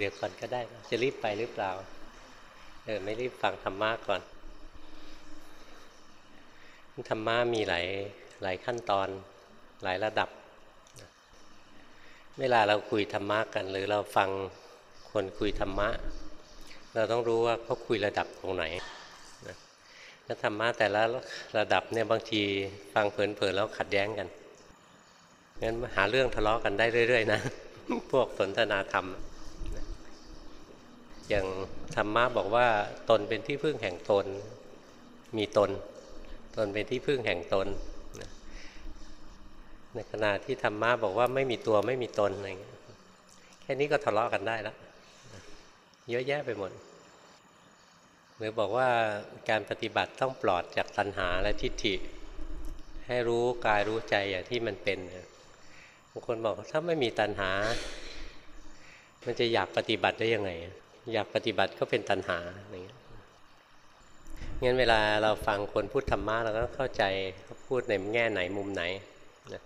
เดี๋ยวก่อนก็ได้นะจะรีบไปหรือเปล่า เออไม่รีบฟังธรรมะก่อน ธรรมะมีหลายหลายขั้นตอนหลายระดับ เวลาเราคุยธรรมะกัน หรือเราฟังคนคุยธรรมะ เราต้องรู้ว่าเขาคุยระดับตรงไหนนะแล้วธรรมะแต่ละระดับเนี่ยบางทีฟังเพลินๆแล้วขัดแย้งกันงั้นหาเรื่องทะเลาะกันได้เรื่อย ๆ นะ พวกสนทนาธรรม อย่างธรรมะบอกว่าตนเป็นที่พึ่งแห่งตน มีตน ตนเป็นที่พึ่งแห่งตน ในขณะที่ธรรมะบอกว่าไม่มีตัวไม่มีตนอะไรเงี้ยแค่นี้ก็ทะเลาะกันได้แล้วเยอะแยะไปหมดหรือบอกว่าการปฏิบัติต้องปลอดจากตัณหาและทิฏฐิ ให้รู้กายรู้ใจอย่างที่มันเป็นบางคนบอกถ้าไม่มีตัณหา มันจะอยากปฏิบัติได้ยังไง อยากปฏิบัติก็เป็นตัณหาอย่างเงี้ยงั้นเวลาเราฟังคนพูดธรรมะเราก็เข้าใจเขาพูดในแง่ไหนมุมไหนนะ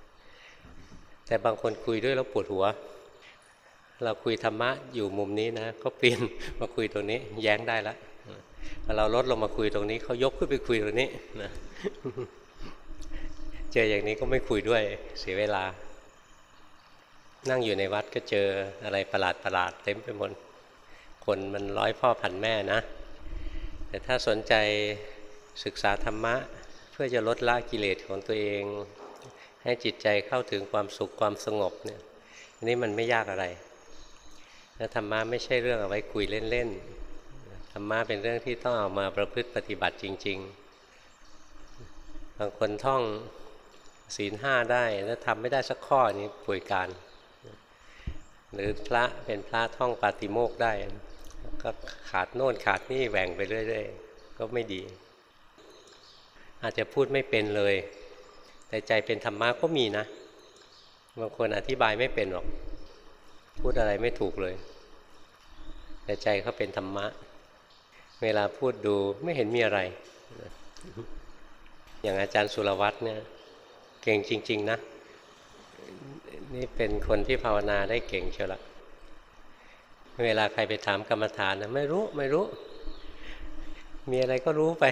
แต่บางคนคุยด้วยแล้วปวดหัว เราคุยธรรมะอยู่มุมนี้นะก็เปลี่ยนมาคุยตรงนี้ แย้งได้ล้วพอเราลดลงมาคุยตรงนี้เขายกขึ้นไปคุยตรงนี้นะเจออย่างนี้ก็ไม่คุยด้วยเสียเวลา นั่งอยู่ในวัดก็เจออะไรประหลาดประหลาดเต็มไปหมด คนมันร้อยพ่อพันแม่นะ แต่ถ้าสนใจศึกษาธรรมะ เพื่อจะลดละกิเลสของตัวเอง ให้จิตใจเข้าถึงความสุขความสงบเนี่ยอันนี้มันไม่ยากอะไรแล้วธรรมะไม่ใช่เรื่องเอาไว้คุยเล่นๆธรรมะเป็นเรื่องที่ต้องเอามาประพฤติปฏิบัติจริง ๆ บางคนท่องศีลห้าได้แล้วทำไม่ได้สักข้อนี้ป่วยการ หรือพระเป็นพระท่องปาติโมกได้ ก็ขาดโน่นขาดนี่แหว่งไปเรื่อยๆก็ไม่ดี อาจจะพูดไม่เป็นเลย แต่ใจเป็นธรรมะก็มีนะบางคนอธิบายไม่เป็นหรอก พูดอะไรไม่ถูกเลย แต่ใจเขาเป็นธรรมะ เวลาพูดดูไม่เห็นมีอะไร อย่างอาจารย์สุรวัตรเนี่ย เก่งจริง ๆ นะ นี่เป็นคนที่ภาวนาได้เก่งเชียวละ เวลาใครไปถามกรรมฐานนะไม่รู้ไม่รู้ มีอะไรก็รู้ไป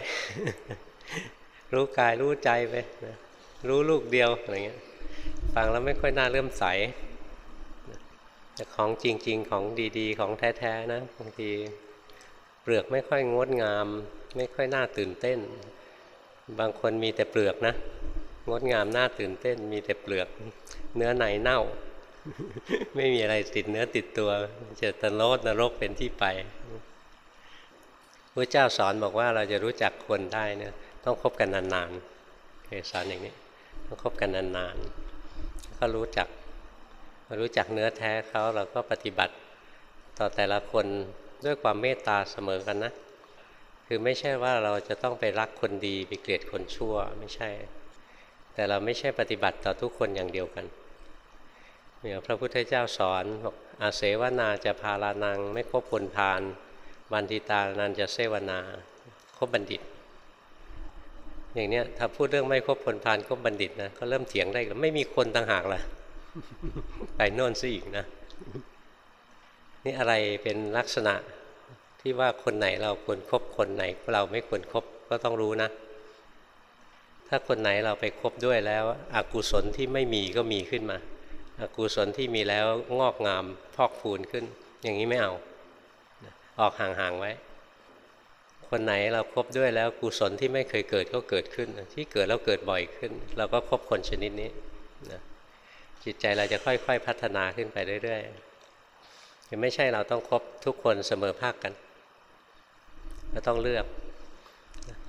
รู้กายรู้ใจไปนะรู้ลูกเดียวอะไรเงี้ยฟังแล้วไม่ค่อยน่าเริ่มใสแต่ของจริง ๆ ของดีๆ ของแท้ๆนะบางทีเปลือกไม่ค่อยงดงาม ไม่ค่อยน่าตื่นเต้น บางคนมีแต่เปลือกนะ งดงามน่าตื่นเต้น มีแต่เปลือก เนื้อในเน่า ไม่มีอะไรติดเนื้อติดตัวเจตโลดนรกเป็นที่ไปพระเจ้าสอนบอกว่าเราจะรู้จักคนได้เนี่ยต้องคบกันนานๆเคยสอนอย่างนี้ต้องคบกันนานๆก็รู้จักรู้จักเนื้อแท้เขาเราก็ปฏิบัติต่อแต่ละคนด้วยความเมตตาเสมอกันนะ คือไม่ใช่ว่าเราจะต้องไปรักคนดีไปเกลียดคนชั่วไม่ใช่ แต่เราไม่ใช่ปฏิบัติต่อทุกคนอย่างเดียวกัน เนี่ยพระพุทธเจ้าสอนบอกอาเสวนาจะพาลานัง ไม่คบคนพาลบันทิตานันจะเสวนาคบบัณฑิต อย่างเนี้ยถ้าพูดเรื่องไม่คบคนพาลคบบัณฑิตนะก็เริ่มเถียงได้แล้วไม่มีคนต่างหากล่ะไปโน่นซะอีกนะนี่อะไรเป็นลักษณะที่ว่าคนไหนเราควรครบคนไหนเราไม่ควรครบก็ต้องรู้นะ ถ้าคนไหนเราไปคบด้วยแล้วอกุศลที่ไม่มีก็มีขึ้นมา อกุศลที่มีแล้วงอกงามพอกพูนขึ้น อย่างนี้ไม่เอา ออกห่างๆไว้ คนไหนเราครบด้วยแล้วกุศลที่ไม่เคยเกิดก็เกิดขึ้น ที่เกิดแล้วเกิดบ่อยขึ้น เราก็คบคนชนิดนี้นะจิตใจเราจะค่อยๆพัฒนาขึ้นไปเรื่อยๆคือไม่ใช่เราต้องคบทุกคนเสมอภาคกันเราต้องเลือก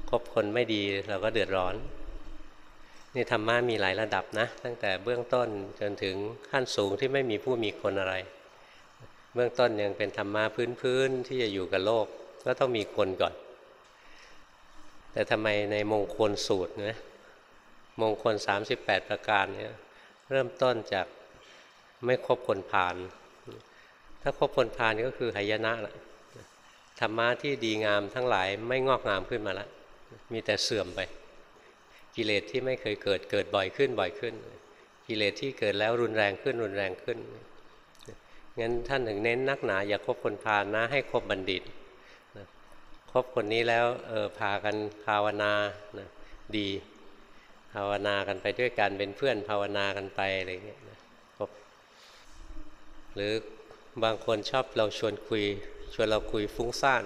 คบคนไม่ดีเราก็เดือดร้อน นี่ธรรมะมีหลายระดับนะ ตั้งแต่เบื้องต้นจนถึงขั้นสูงที่ไม่มีผู้มีคนอะไร เบื้องต้นยังเป็นธรรมะพื้นๆที่จะอยู่กับโลก ก็ต้องมีคนก่อน แต่ทำไมในมงคลสูตรนะมงคล 38 ประการเนี่ยเริ่มต้นจากไม่คบคนพาลถ้าคบคนพาลก็คือหายนะละธรรมะที่ดีงามทั้งหลายไม่งอกงามขึ้นมาแล้วมีแต่เสื่อมไป กิเลสที่ไม่เคยเกิดเกิดบ่อยขึ้นบ่อยขึ้น กิเลสที่เกิดแล้วรุนแรงขึ้นรุนแรงขึ้นงั้นท่านถึงเน้นนักหนาอย่าคบคนพาลนะให้คบบัณฑิตนะคบคนนี้แล้วเออพากันภาวนานะดี ภาวนากันไปด้วยกันเป็นเพื่อนภาวนากันไปอะไรเงี้ยนะคบหรือบางคนชอบเราชวนคุย ชวนเราคุยฟุ้งซ่าน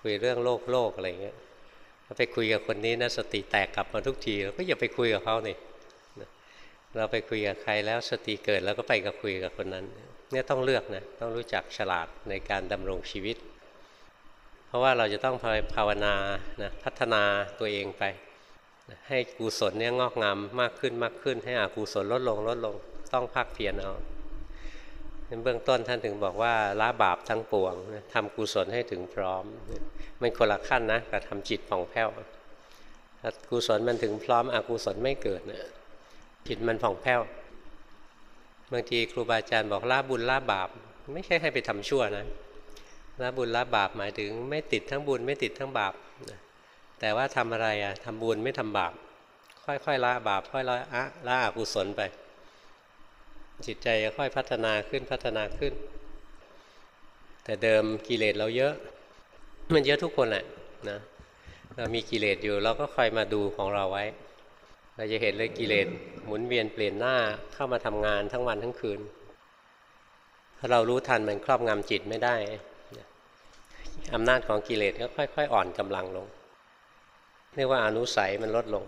คุยเรื่องโลกโลกอะไรเงี้ย ถ้าไปคุยกับคนนี้นะสติแตกกลับมาทุกทีเราก็อย่าไปคุยกับเขานี่เราไปคุยกับใครแล้วสติเกิดแล้วก็ไปกับคุยกับคนนั้นเนี่ยต้องเลือกนะต้องรู้จักฉลาดในการดำรงชีวิต เพราะว่าเราจะต้องภาวนานะพัฒนาตัวเองไป ให้กุศลเนี่ยงอกงามมากขึ้นมากขึ้น ให้อกุศลลดลงลดลง ต้องพักเพียรเอา เบื้องต้นท่านถึงบอกว่าละบาปทั้งปวงทำกุศลให้ถึงพร้อม มันคนละขั้นนะกับทำจิตผ่องแผ้วถ้ากุศลมันถึงพร้อมอกุศลไม่เกิดนะจิตมันผ่องแผ้วบางทีครูบาอาจารย์บอกละบุญละบาป ไม่ใช่ให้ไปทำชั่วนะละบุญละบาปหมายถึงไม่ติดทั้งบุญไม่ติดทั้งบาปแต่ว่าทำอะไรอะทำบุญไม่ทำบาป ค่อยๆละบาปค่อยละละอกุศลไป จิตใจจะค่อยพัฒนาขึ้นพัฒนาขึ้น แต่เดิมกิเลสเราเยอะ มันเยอะทุกคนแหละนะเรามีกิเลสอยู่เราก็คอยมาดูของเราไว้ เราจะเห็นเลยกิเลสหมุนเวียนเปลี่ยนหน้าเข้ามาทำงานทั้งวันทั้งคืนถ้าเรารู้ทันมันครอบงำจิตไม่ได้อำนาจของกิเลสก็ค่อย ๆ อ่อนกำลังลงเรียกว่าอนุสัยมันลดลง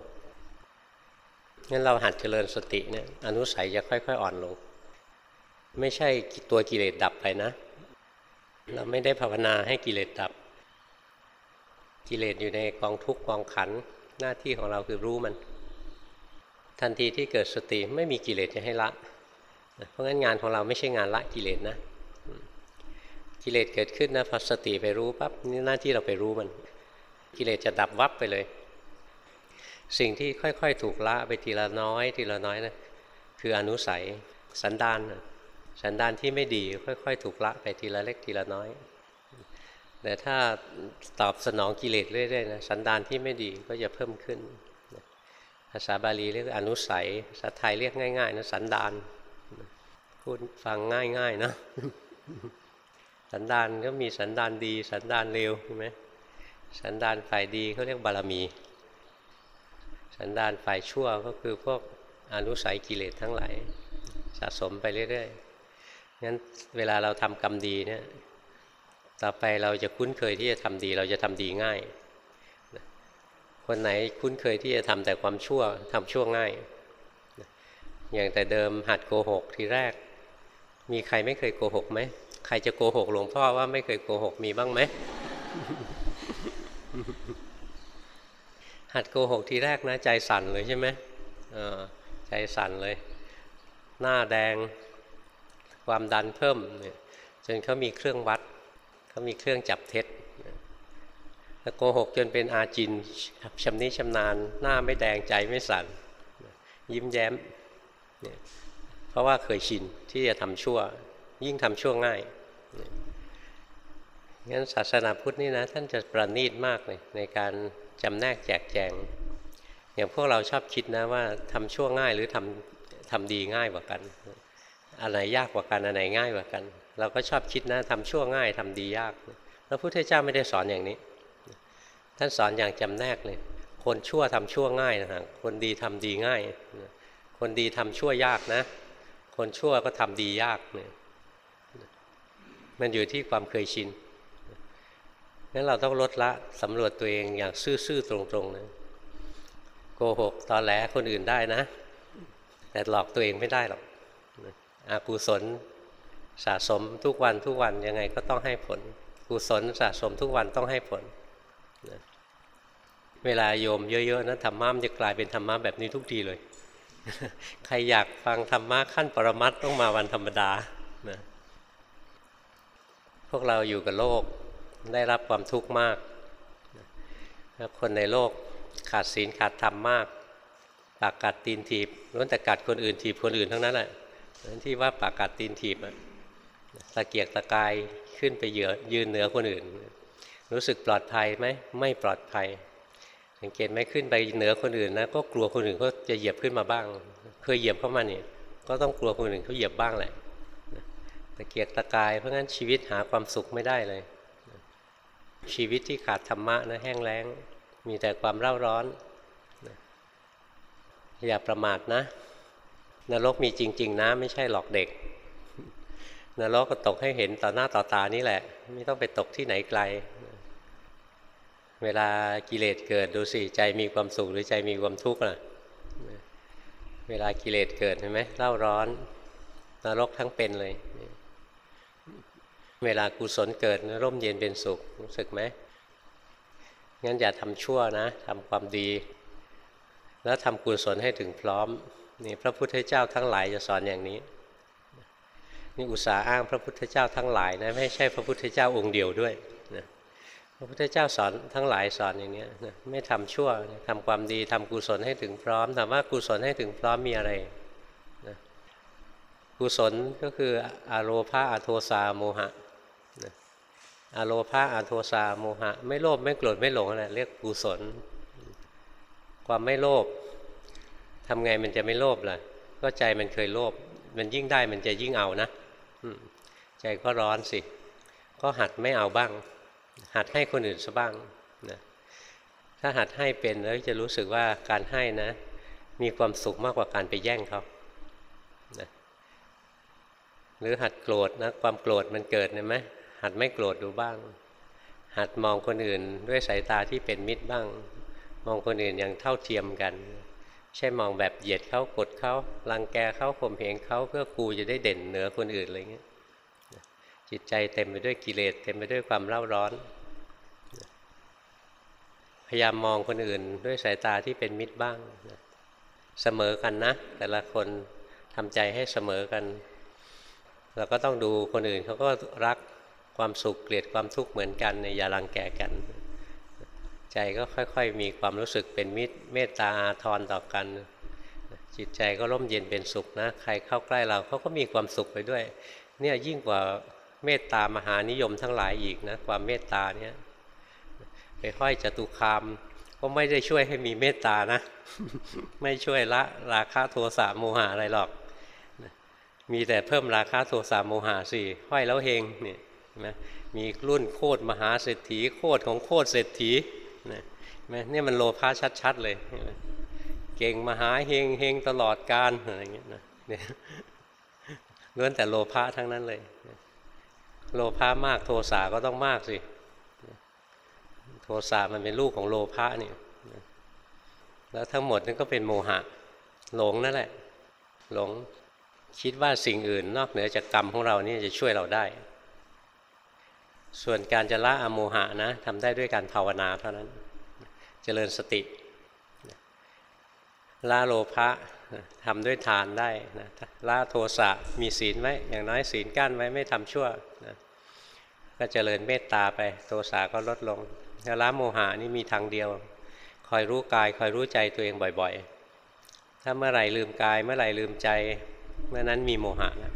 งั้นเราหัดเจริญสติเนี่ยอนุสัยจะค่อยๆ อ่อนลง ไม่ใช่ตัวกิเลสดับไปนะ เราไม่ได้ภาวนาให้กิเลสดับ กิเลสอยู่ในกองทุกข์กองขันหน้าที่ของเราคือรู้มัน ทันทีที่เกิดสติไม่มีกิเลสจะให้ละ เพราะงั้นงานของเราไม่ใช่งานละกิเลสนะ กิเลสเกิดขึ้นนะพอสติไปรู้ปั๊บนี่หน้าที่เราไปรู้มัน กิเลสจะดับวับไปเลย สิ่งที่ค่อยๆ ถูกละไปทีละน้อย ทีละน้อยนะคืออนุสัยสันดานสันดานที่ไม่ดีค่อย ๆ ถูกละไปทีละเล็กทีละน้อย แต่ถ้าตอบสนองกิเลสเรื่อยๆนะสันดานที่ไม่ดีก็จะเพิ่มขึ้น ภาษาบาลีเรียกอนุสัยภาษาไทยเรียกง่ายๆนะสันดานพูดฟังง่ายๆนะสันดานก็มีสันดานดี สันดานเร็วใช่ไหมสันดานฝ่ายดีเขาเรียกบารมี สันดานฝ่ายชั่วก็คือพวกอนุสัยกิเลสทั้งหลายสะสมไปเรื่อยๆงั้นเวลาเราทำกรรมดีเนี่ยต่อไปเราจะคุ้นเคยที่จะทำดี เราจะทำดีง่าย คนไหนคุ้นเคยที่จะทำแต่ความชั่วทำชั่วง่าย อย่างแต่เดิมหัดโกหกทีแรก มีใครไม่เคยโกหกไหมใครจะโกหกหลวงพ่อว่าไม่เคยโกหกมีบ้างไหม หัดโกหกทีแรกนะ ใจสั่นเลยใช่ไหมใจสั่นเลย หน้าแดงความดันเพิ่มเนี่ยจนเขามีเครื่องวัดเขามีเครื่องจับเท็จโกหกจนเป็นอาจินชำนิชำนาญ หน้าไม่แดงใจไม่สั่น ยิ้มแย้มเพราะว่าเคยชินที่จะทำชั่ว ยิ่งทำชั่วง่ายงั้นศาสนาพุทธนี่นะ ท่านจะประณีตมากเลยในการ จำแนกแจกแจง อย่างพวกเราชอบคิดนะว่าทำชั่วง่ายหรือทำทำดีง่ายกว่ากันอะไรยากกว่ากันอันไหนง่ายกว่ากัน เราก็ชอบคิดนะทำชั่วง่ายทำดียากพระพุทธเจ้าไม่ได้สอนอย่างนี้ ท่านสอนอย่างจำแนกเลย คนชั่วทำชั่วง่ายนะฮะคนดีทำดีง่าย คนดีทำชั่วยากนะ คนชั่วก็ทำดียากเนี่ยมันอยู่ที่ความเคยชินั้นเราต้องลดละสำรวจตัวเองอย่างซื่อๆตรงๆนะโกหกตอนแหลคนอื่นได้นะ แต่หลอกตัวเองไม่ได้หรอกอากุศลสะสมทุกวันทุกวันยังไงก็ต้องให้ผล กุศลสะสมทุกวันต้องให้ผลเวลาโยมเยอะๆนะธรรมะมันจะกลายเป็นธรรมะแบบนี้ทุกทีเลย ใครอยากฟังธรรมะขั้นปรมัตต้องมาวันธรรมดานะพวกเราอยู่กับโลก ได้รับความทุกข์มาก คนในโลกขาดศีลขาดธรรมมาก ปากกัดตีนถีบล้วนแต่กัดคนอื่นถีบคนอื่นทั้งนั้นแหละที่ว่าปากกัดตีนถีบตะเกียกตะกายขึ้นไปเหยือยืนเหนือคนอื่น รู้สึกปลอดภัยไหมไม่ปลอดภัย สังเกตไหมขึ้นไปเหนือคนอื่นนะก็กลัวคนอื่นก็จะเหยียบขึ้นมาบ้าง เคยเหยียบเข้ามาเนี่ยก็ต้องกลัวคนอื่นเขาเหยียบบ้างแหละตะเกียกตะกายเพราะงั้นชีวิตหาความสุขไม่ได้เลย ชีวิตที่ขาดธรรมะนะแห้งแล้ง มีแต่ความเร่าร้อน อย่าประมาทนะ นรกมีจริง ๆ นะ ไม่ใช่หลอกเด็ก นรกก็ตกให้เห็นต่อหน้าต่อตานี่แหละ ไม่ต้องไปตกที่ไหนไกล เวลากิเลสเกิดดูสิใจมีความสุขหรือใจมีความทุกข์ล่ะเวลากิเลสเกิดเห็นไหมเล่าร้อนนรกทั้งเป็นเลย เวลากุศลเกิดร่มเย็นเป็นสุขรู้สึกไหมงั้นอย่าทำชั่วนะทำความดี แล้วทำกุศลให้ถึงพร้อมนี่พระพุทธเจ้าทั้งหลายจะสอนอย่างนี้นี่อุตสาห์อ้างพระพุทธเจ้าทั้งหลายนะไม่ใช่พระพุทธเจ้าองค์เดียวด้วยนะพระพุทธเจ้าสอนทั้งหลายสอนอย่างนี้นะไม่ทำชั่วทำความดีทำกุศลให้ถึงพร้อมถามว่ากุศลให้ถึงพร้อมมีอะไรนะกุศลก็คืออโลภาอโทสาโมหะ อโลภาอโทสาโมหะ ไม่โลภไม่โกรธไม่หลงอะไรเรียกกุศล ความไม่โลภทำไงมันจะไม่โลภล่ะ ก็ใจมันเคยโลภมันยิ่งได้มันจะยิ่งเอานะใจก็ร้อนสิ ก็หัดไม่เอาบ้าง หัดให้คนอื่นซะบ้างนะถ้าหัดให้เป็นแล้วจะรู้สึกว่าการให้นะ มีความสุขมากกว่าการไปแย่งเขานะหรือหัดโกรธนะความโกรธมันเกิดเห็นไหม หัดไม่โกรธดูบ้าง หัดมองคนอื่นด้วยสายตาที่เป็นมิตรบ้าง มองคนอื่นอย่างเท่าเทียมกัน ใช่มองแบบเหยียดเขากดเขารังแกเขาข่มเหงเขาเพื่อกูจะได้เด่นเหนือคนอื่นอะไรเงี้ยจิตใจเต็มไปด้วยกิเลสเต็มไปด้วยความเล่าร้อน พยายามมองคนอื่นด้วยสายตาที่เป็นมิตรบ้างเสมอกันนะ แต่ละคนทำใจให้เสมอกันเราก็ต้องดูคนอื่นเขาก็รัก ความสุขเกลียดความทุกข์เหมือนกันในอย่ารังแกกัน ใจก็ค่อยๆ มีความรู้สึกเป็นมิตรเมตตาอาทรต่อกัน จิตใจก็ร่มเย็นเป็นสุขนะใครเข้าใกล้เราเขาก็มีความสุขไปด้วย เนี่ยยิ่งกว่าเมตตามหานิยมทั้งหลายอีกนะความเมตตาเนี่ยไปห้อยจตุคามก็ไม่ได้ช่วยให้มีเมตตานะ ไม่ช่วยละราคะโทสะโมหะอะไรหรอก มีแต่เพิ่มราคะโทสะโมหะสิห้อยแล้วเฮงเนี่ย นะมีรุ่นโคตรมหาเศรษฐีโคตรของโคตรเศรษฐีนะเนี่ยมันโลภะชัดๆเลย เก่งมหาเฮงเฮงตลอดการอะไรเงี้ยนะเนี่ยล้วนแต่โลภะทั้งนั้นเลย โลภะมากโทสะก็ต้องมากสิ โทสะมันเป็นลูกของโลภะเนี่ยแล้วทั้งหมดนั่นก็เป็นโมหะ หลงนั่นแหละ หลงคิดว่าสิ่งอื่น นอกเหนือจากกรรมของเรานี่จะช่วยเราได้ ส่วนการจะละอโมหะนะทำได้ด้วยการภาวนาเท่านั้น เจริญสติละโลภะทำด้วยทานได้นะละโทสะมีศีลไว้อย่างน้อยศีลกั้นไว้ไม่ทำชั่วนะก็เจริญเมตตาไปโทสะก็ลดลงละโมหะนี่มีทางเดียว คอยรู้กายคอยรู้ใจตัวเองบ่อยๆ ถ้าเมื่อไหร่ลืมกายเมื่อไหร่ลืมใจ เมื่อนั้นมีโมหะนะ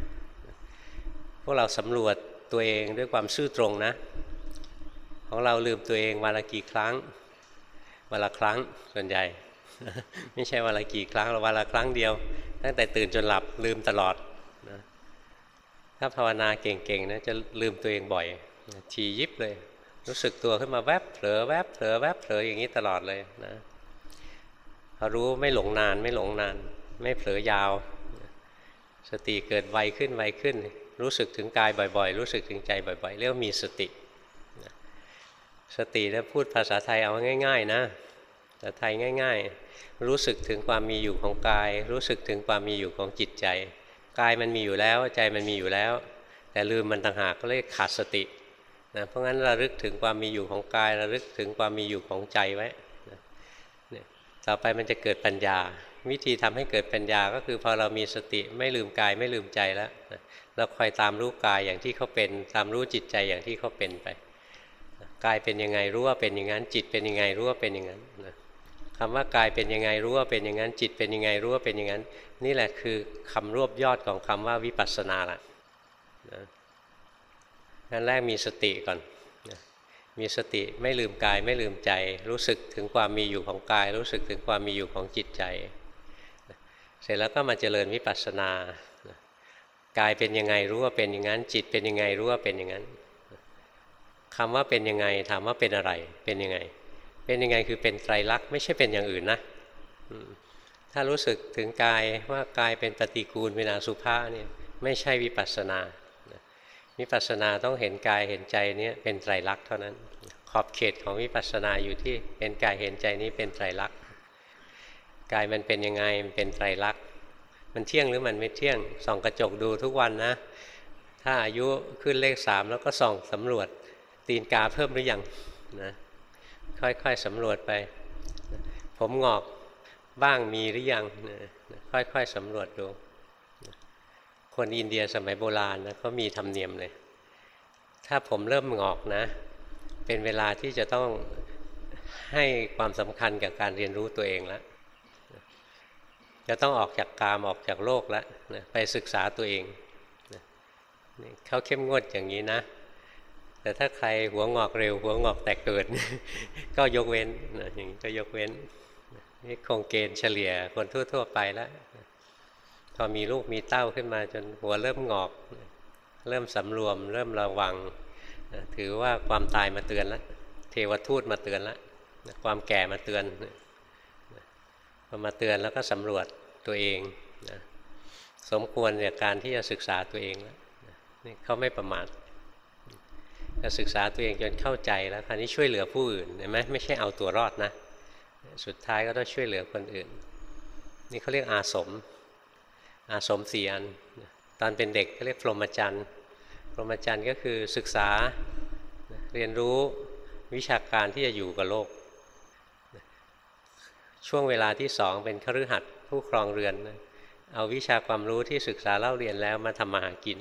พวกเราสำรวจ ตัวเองด้วยความซื่อตรงนะ ของเราลืมตัวเองวันละกี่ครั้งวันละครั้งส่วนใหญ่ ไม่ใช่วันละกี่ครั้งเราวันละครั้งเดียว ตั้งแต่ตื่นจนหลับลืมตลอดนะถ้าภาวนาเก่งๆนะจะลืมตัวเองบ่อยทียิบเลย รู้สึกตัวขึ้นมาแวบเผลอแวบเผลอแวบเผลออย่างนี้ตลอดเลยนะพอรู้ไม่หลงนานไม่หลงนาน ไม่เผลอยาว สติเกิดไวขึ้นไวขึ้น รู้สึกถึงกายบ่อยๆ รู้สึกถึงใจบ่อยๆ เรียกมีสติ สติถ้าพูดภาษาไทยเอาง่าย ๆ นะ ภาษาไทยง่าย ๆ รู้สึกถึงความมีอยู่ของกาย รู้สึกถึงความมีอยู่ของจิตใจ กายมันมีอยู่แล้วใจมันมีอยู่แล้ว แต่ลืมมันต่างหากก็เรียขาดสตินะเพราะงั้นระลึกถึงความมีอยู่ของกายระลึกถึงความมีอยู่ของใจไว้นะต่อไปมันจะเกิดปัญญา วิธีทำให้เกิดปัญญาก็คือพอเรามีสติไม่ลืมกายไม่ลืมใจแล้วนะ เราคอยตามรู้กายอย่างที่เขาเป็น ตามรู้จิตใจอย่างที่เขาเป็นไปกายเป็นยังไงรู้ว่าเป็นอย่างนั้น จิตเป็นยังไงรู้ว่าเป็นอย่างนั้นนะคำว่ากายเป็นยังไงรู้ว่าเป็นอย่างนั้น จิตเป็นยังไงรู้ว่าเป็นอย่างนั้น นี่แหละคือคำรวบยอดของคำว่าวิปัสสนาละนะงั้นแรกมีสติก่อนนะมีสติไม่ลืมกายไม่ลืมใจ รู้สึกถึงความมีอยู่ของกาย รู้สึกถึงความมีอยู่ของจิตใจ เสร็จแล้วก็มาเจริญวิปัสสนา กายเป็นยังไงรู้ว่าเป็นอย่างนั้น จิตเป็นยังไงรู้ว่าเป็นอย่างนั้นคำว่าเป็นยังไงถามว่าเป็นอะไร เป็นยังไง เป็นยังไงคือเป็นไตรลักษณ์ไม่ใช่เป็นอย่างอื่นนะถ้ารู้สึกถึงกายว่ากายเป็นปฏิกูลเป็นอสุภะเนี่ยไม่ใช่วิปัสสนาวิปัสสนาต้องเห็นกายเห็นใจนี้เป็นไตรลักษณ์เท่านั้น ขอบเขตของวิปัสสนาอยู่ที่เห็นกายเห็นใจนี้เป็นไตรลักษณ์กายมันเป็นยังไงมันเป็นไตรลักษณ์ มันเที่ยงหรือมันไม่เที่ยง ส่องกระจกดูทุกวันนะ ถ้าอายุขึ้นเลขสามแล้วก็ส่องสำรวจตีนกาเพิ่มหรือยังนะค่อยๆสำรวจไป ผมงอกบ้างมีหรือยังค่อยๆสำรวจดูคนอินเดียสมัยโบราณนะเขามีธรรมเนียมเลย ถ้าผมเริ่มงอกนะ เป็นเวลาที่จะต้องให้ความสำคัญกับการเรียนรู้ตัวเองแล้ว จะต้องออกจากกามออกจากโลกแล้วนะไปศึกษาตัวเองนะเขาเข้มงวดอย่างนี้นะ แต่ถ้าใครหัวงอกเร็ว หัวงอกแตกเกิด ก็ยกเว้นนะอย่างนี้ก็ยกเว้นนี่คงเกณฑ์เฉลี่ยคนทั่ว ๆ ไปแล้วพอมีลูกมีเต้าขึ้นมาจนหัวเริ่มงอก เริ่มสำรวม เริ่มระวัง ถือว่าความตายมาเตือนแล้วเทวทูตมาเตือนแล้วความแก่มาเตือน พอมาเตือนแล้วก็สำรวจตัวเองนะสมควรในการที่จะศึกษาตัวเองแล้วนี่เขาไม่ประมาทจะศึกษาตัวเองจนเข้าใจแล้วคราวนี้ช่วยเหลือผู้อื่นเห็นไหมไม่ใช่เอาตัวรอดนะ สุดท้ายก็ต้องช่วยเหลือคนอื่น นี่เขาเรียกอาสม อาสมสี่อันตอนเป็นเด็กเขาเรียกพรหมจรรย์พรหมจรรย์ก็คือศึกษาเรียนรู้วิชาการที่จะอยู่กับโลก ช่วงเวลาที่สองเป็นคฤหัสถ์ผู้ครองเรือนนะเอาวิชาความรู้ที่ศึกษาเล่าเรียนแล้วมาทำมาหากิน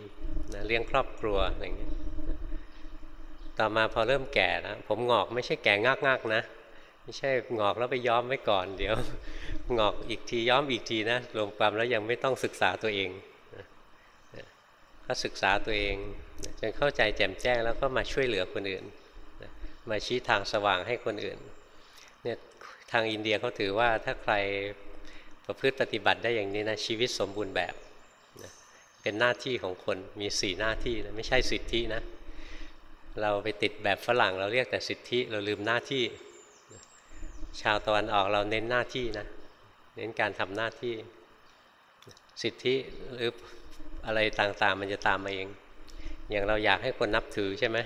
นะเลี้ยงครอบครัวอะไรเงี้ยต่อมาพอเริ่มแก่นะผมงอกไม่ใช่แก่งากๆนะไม่ใช่งอกแล้วไปย้อมไว้ก่อน เดี๋ยว งอกอีกทีย้อมอีกทีนะรวมความแล้วยังไม่ต้องศึกษาตัวเองก็ศึกษาตัวเองจนเข้าใจแจ่มแจ้งแล้วก็มาช่วยเหลือคนอื่นมาชี้ทางสว่างให้คนอื่น ทางอินเดียเขาถือว่าถ้าใครประพฤติปฏิบัติได้อย่างนี้นะชีวิตสมบูรณ์แบบนะเป็นหน้าที่ของคนมีสี่หน้าที่นะไม่ใช่สิทธินะเราไปติดแบบฝรั่งเราเรียกแต่สิทธิเราลืมหน้าที่ ชาวตะวันออกเราเน้นหน้าที่นะเน้นการทำหน้าที่ สิทธิหรืออะไรต่างๆ มันจะตามมาเอง อย่างเราอยากให้คนนับถือใช่ไหม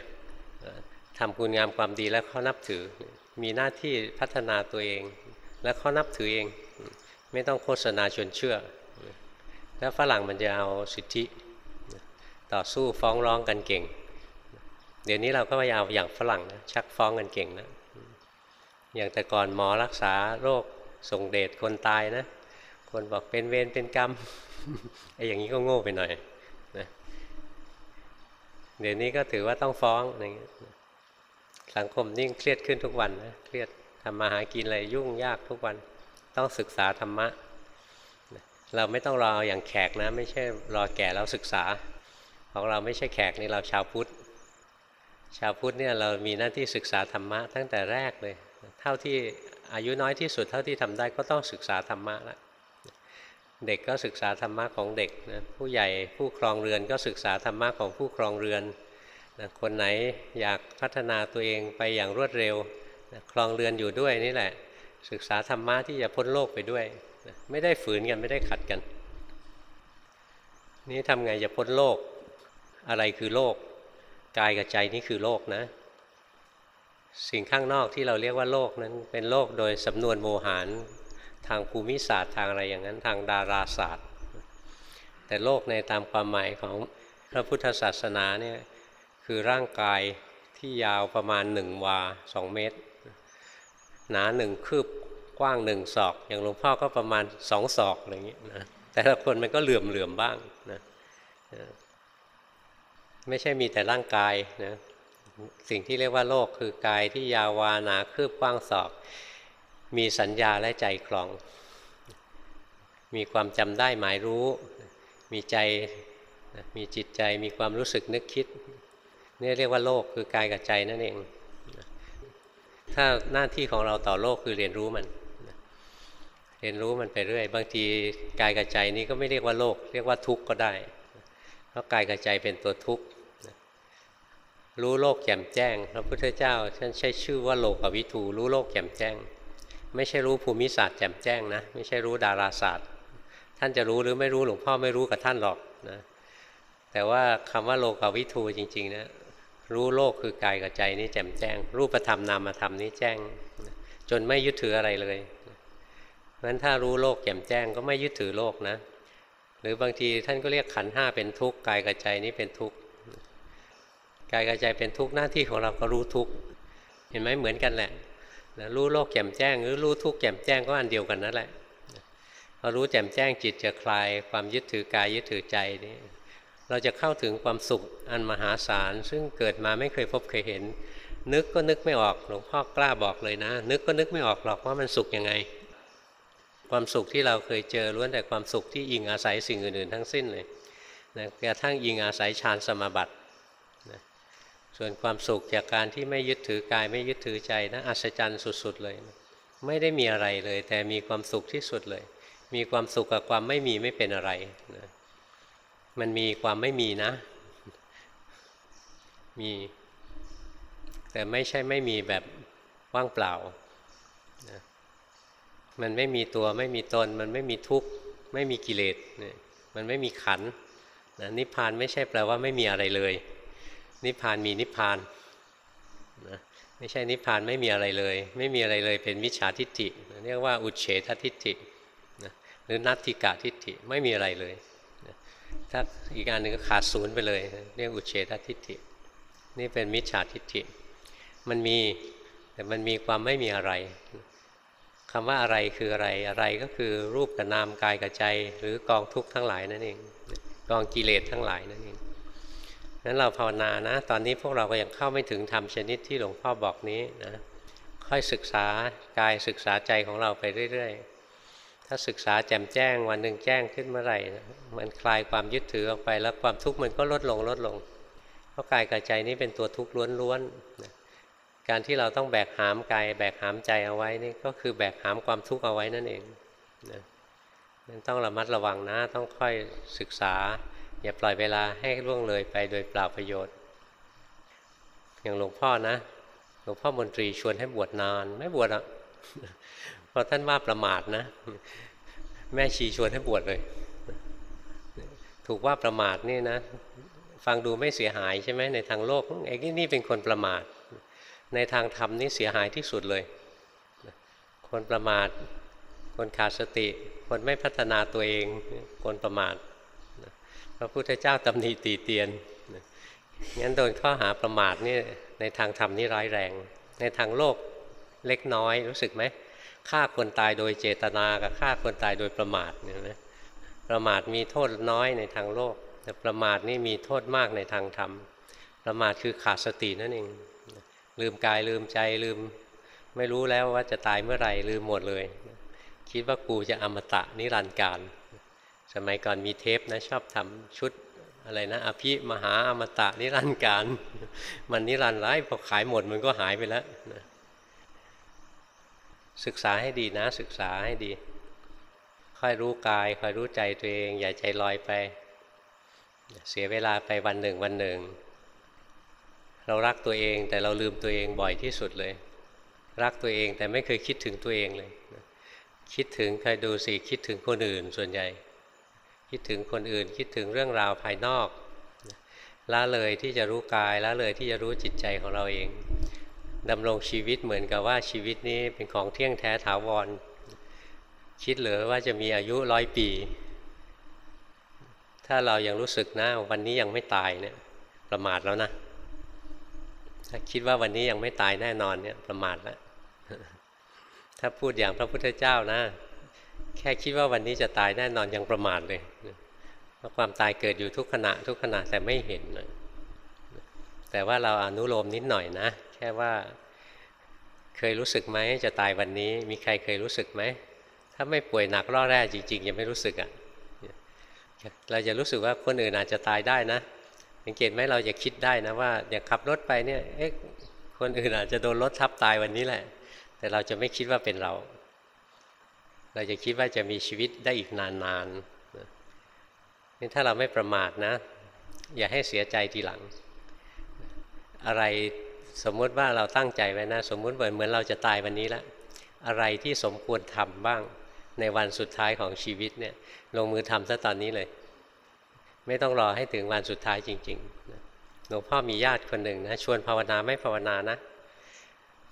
ทำคุณงามความดีแล้วเขานับถือ มีหน้าที่พัฒนาตัวเอง แล้วเขานับถือเอง ไม่ต้องโฆษณาชวนเชื่อ แล้วฝรั่งมันจะเอาสิทธิ ต่อสู้ฟ้องร้องกันเก่ง เดี๋ยวนี้เราก็พยายามอย่างฝรั่งนะชักฟ้องกันเก่งนะอย่างแต่ก่อนหมอรักษาโรคส่งเดชคนตายนะ คนบอกเป็นเวรเป็นกรรมไอ้อย่างนี้ก็โง่ไปหน่อยนะเดี๋ยวนี้ก็ถือว่าต้องฟ้องอย่างเงี้ย สังคมยิ่งเครียดขึ้นทุกวันนะเครียดทำมาหากินอะไรยุ่งยากทุกวันต้องศึกษาธรรมะ เราไม่ต้องรออย่างแขกนะ ไม่ใช่รอแก่แล้วศึกษา ของเราไม่ใช่แขกนี่เราชาวพุทธชาวพุทธเนี่ยเรามีหน้าที่ศึกษาธรรมะตั้งแต่แรกเลย เท่าที่อายุน้อยที่สุดเท่าที่ทำได้ก็ต้องศึกษาธรรมะละเด็กก็ศึกษาธรรมะของเด็กนะผู้ใหญ่ผู้ครองเรือนก็ศึกษาธรรมะของผู้ครองเรือน นะคนไหนอยากพัฒนาตัวเองไปอย่างรวดเร็วนะคลองเรือนอยู่ด้วยนี่แหละ ศึกษาธรรมะที่จะพ้นโลกไปด้วยนะไม่ได้ฝืนกันไม่ได้ขัดกัน นี่ทำไงจะพ้นโลก อะไรคือโลก กายกับใจนี่คือโลกนะ สิ่งข้างนอกที่เราเรียกว่าโลกนั้นเป็นโลกโดยสำนวนโมหารทางภูมิศาสตร์ทางอะไรอย่างนั้นทางดาราศาสตร์ แต่โลกในตามความหมายของพระพุทธศาสนาเนี่ย คือร่างกายที่ยาวประมาณหนึ่งวาสองเมตร หนาหนึ่งคืบกว้างหนึ่งศอก อย่างหลวงพ่อก็ประมาณสองศอกอะไรอย่างนี้ยนะแต่ละคนมันก็เหลื่อมเหลื่อมบ้างนะไม่ใช่มีแต่ร่างกายนะสิ่งที่เรียกว่าโลกคือกายที่ยาววาหนาคืบกว้างศอก มีสัญญาและใจคลอง มีความจำได้หมายรู้ มีใจมีจิตใจมีความรู้สึกนึกคิด นี่เรียกว่าโลกคือกายกับใจนั่นเอง ถ้าหน้าที่ของเราต่อโลกคือเรียนรู้มัน เรียนรู้มันไปเรื่อย บางทีกายกับใจนี้ก็ไม่เรียกว่าโลก เรียกว่าทุกข์ก็ได้ เพราะกายกับใจเป็นตัวทุกข์ รู้โลกแจ่มแจ้ง พระพุทธเจ้าท่านใช้ชื่อว่าโลกวิทูรู้โลกแจ่มแจ้ง ไม่ใช่รู้ภูมิศาสตร์แจ่มแจ้งนะ ไม่ใช่รู้ดาราศาสตร์ ท่านจะรู้หรือไม่รู้หลวงพ่อไม่รู้กับท่านหรอกนะ แต่ว่าคำว่าโลกวิทูจริงๆนะ รู้โลกคือกายกับใจนี้แจ่มแจ้ง รูปธรรมนามธรรมนี้แจ้ง จนไม่ยึดถืออะไรเลยเพราะฉะนั้นถ้ารู้โลกแจ่มแจ้งก็ไม่ยึดถือโลกนะ หรือบางทีท่านก็เรียกขันห้าเป็นทุกข์กายกับใจนี้เป็นทุกข์กายกับใจเป็นทุกข์หน้าที่ของเราก็รู้ทุกข์เห็นไหมเหมือนกันแหละนะรู้โลกแจ่มแจ้ง หรือรู้ทุกข์แจ่มแจ้งก็อันเดียวกันนั่นแหละพอรู้แจ่มแจ้งจิตจะคลายความยึดถือกายยึดถือใจนี่ เราจะเข้าถึงความสุขอันมหาศาล ซึ่งเกิดมาไม่เคยพบเคยเห็น นึกก็นึกไม่ออกหลวงพ่อกล้าบอกเลยนะ นึกก็นึกไม่ออกหรอกว่ามันสุขยังไง ความสุขที่เราเคยเจอล้วนแต่ความสุขที่อิงอาศัยสิ่งอื่นๆทั้งสิ้นเลยนะกระทั่งอิงอาศัยฌานสมาบัตินะส่วนความสุขจากการที่ไม่ยึดถือกายไม่ยึดถือใจนะอัศจรรย์สุด ๆ เลยนะไม่ได้มีอะไรเลย แต่มีความสุขที่สุดเลย มีความสุขกับความไม่มีไม่เป็นอะไรนะ มันมีความไม่มีนะ มี แต่ไม่ใช่ไม่มีแบบว่างเปล่านะมันไม่มีตัวไม่มีตน มันไม่มีทุกข์ ไม่มีกิเลสนะมันไม่มีขันนะนิพพานไม่ใช่แปลว่าไม่มีอะไรเลย นิพพานมีนิพพานนะไม่ใช่นิพพานไม่มีอะไรเลย ไม่มีอะไรเลยเป็นมิจฉาทิฏฐิ เรียกว่าอุเฉททิฏฐินะหรือนัตถิกาทิฏฐิไม่มีอะไรเลย ถ้าอีกอันหนึ่งก็ขาดศูนย์ไปเลย เรียกอุเฉททิฏฐิ นี่เป็นมิจฉาทิฏฐิ มันมีแต่มันมีความไม่มีอะไรคำว่าอะไรคืออะไรอะไรก็คือรูปกับนามกายกับใจ หรือกองทุกข์ทั้งหลายนั่นเองกองกิเลสทั้งหลายนั่นเองนั้นเราภาวนานะ ตอนนี้พวกเราก็ยังเข้าไม่ถึงธรรมชนิดที่หลวงพ่อบอกนี้นะค่อยศึกษากายศึกษาใจของเราไปเรื่อย ๆ ถ้าศึกษาแจ่มแจ้งวันหนึ่งแจ้งขึ้นเมื่อไหร่มันคลายความยึดถือออกไป แล้วความทุกข์มันก็ลดลงลดลง เพราะกายกับใจนี้เป็นตัวทุกข์ล้วนๆการที่เราต้องแบกหามกายแบกหามใจเอาไว้นี่ก็คือแบกหามความทุกข์เอาไว้นั่นเองนะมันต้องระมัดระวังนะต้องค่อยศึกษา อย่าปล่อยเวลาให้ล่วงเลยไปโดยเปล่าประโยชน์ อย่างหลวงพ่อนะหลวงพ่อมนตรีชวนให้บวชนานไม่บวชอะ พราะท่านว่าประมาทนะ แม่ชีชวนให้บวชเลย ถูกว่าประมาทนี่นะ ฟังดูไม่เสียหายใช่ไหมในทางโลกไอ้นี่เป็นคนประมาท ในทางธรรมนี่เสียหายที่สุดเลย คนประมาท คนขาดสติ คนไม่พัฒนาตัวเอง คนประมาทพระพุทธเจ้าตำหนิตีเตียนงั้นโดนข้อหาประมาทนี่ในทางธรรมนี่ร้ายแรง ในทางโลกเล็กน้อยรู้สึกไหม ฆ่าคนตายโดยเจตนากับฆ่าคนตายโดยประมาทเนี่ยนะประมาทมีโทษน้อยในทางโลก แต่ประมาทนี่มีโทษมากในทางธรรม ประมาทคือขาดสตินั่นเองลืมกายลืมใจลืม ไม่รู้แล้วว่าจะตายเมื่อไหร่ลืมหมดเลย คิดว่ากูจะอมตะนิรันดร์การ สมัยก่อนมีเทปนะชอบทำชุดอะไรนะอภิมหาอมตะนิรันดร์การ มันนิรันดร์ไรพอขายหมดมันก็หายไปแล้วนะ ศึกษาให้ดีนะ ศึกษาให้ดี ค่อยรู้กายค่อยรู้ใจตัวเอง อย่าใจลอยไป เสียเวลาไปวันหนึ่งวันหนึ่ง เรารักตัวเองแต่เราลืมตัวเองบ่อยที่สุดเลย รักตัวเองแต่ไม่เคยคิดถึงตัวเองเลย คิดถึงใครดูสิคิดถึงคนอื่นส่วนใหญ่ คิดถึงคนอื่นคิดถึงเรื่องราวภายนอกละเลยที่จะรู้กายละเลยที่จะรู้จิตใจของเราเอง ดำรงชีวิตเหมือนกับว่าชีวิตนี้เป็นของเที่ยงแท้ถาวร คิดเหลือว่าจะมีอายุร้อยปี ถ้าเรายังรู้สึกนะวันนี้ยังไม่ตายเนี่ยประมาทแล้วนะถ้าคิดว่าวันนี้ยังไม่ตายแน่นอนเนี่ยประมาทแล้วถ้าพูดอย่างพระพุทธเจ้านะ แค่คิดว่าวันนี้จะตายแน่นอนยังประมาทเลยเพราะความตายเกิดอยู่ทุกขณะทุกขณะแต่ไม่เห็นแต่ว่าเราอนุโลมนิดหน่อยนะ แค่ว่า เคยรู้สึกไหมจะตายวันนี้ มีใครเคยรู้สึกไหม ถ้าไม่ป่วยหนักร่อแร่จริงๆยังไม่รู้สึกอะ่ะเราจะรู้สึกว่าคนอื่นอาจจะตายได้นะสังเกตไหมเราจะคิดได้นะว่าอย่าขับรถไปเนี่ยเอ๊ะคนอื่นอาจจะโดนรถทับตายวันนี้แหละ แต่เราจะไม่คิดว่าเป็นเรา เราจะคิดว่าจะมีชีวิตได้อีกนานๆนี่ถ้าเราไม่ประมาทนะ อย่าให้เสียใจทีหลัง อะไร สมมุติว่าเราตั้งใจไว้นะ สมมุติเหมือนเหมือนเราจะตายวันนี้ล้วอะไรที่สมควรทำบ้างในวันสุดท้ายของชีวิตเนี่ยลงมือทำซะตอนนี้เลย ไม่ต้องรอให้ถึงวันสุดท้ายจริงๆหลวงพ่อมีญาติคนหนึ่งนะชวนภาวนาไม่ภาวนานะ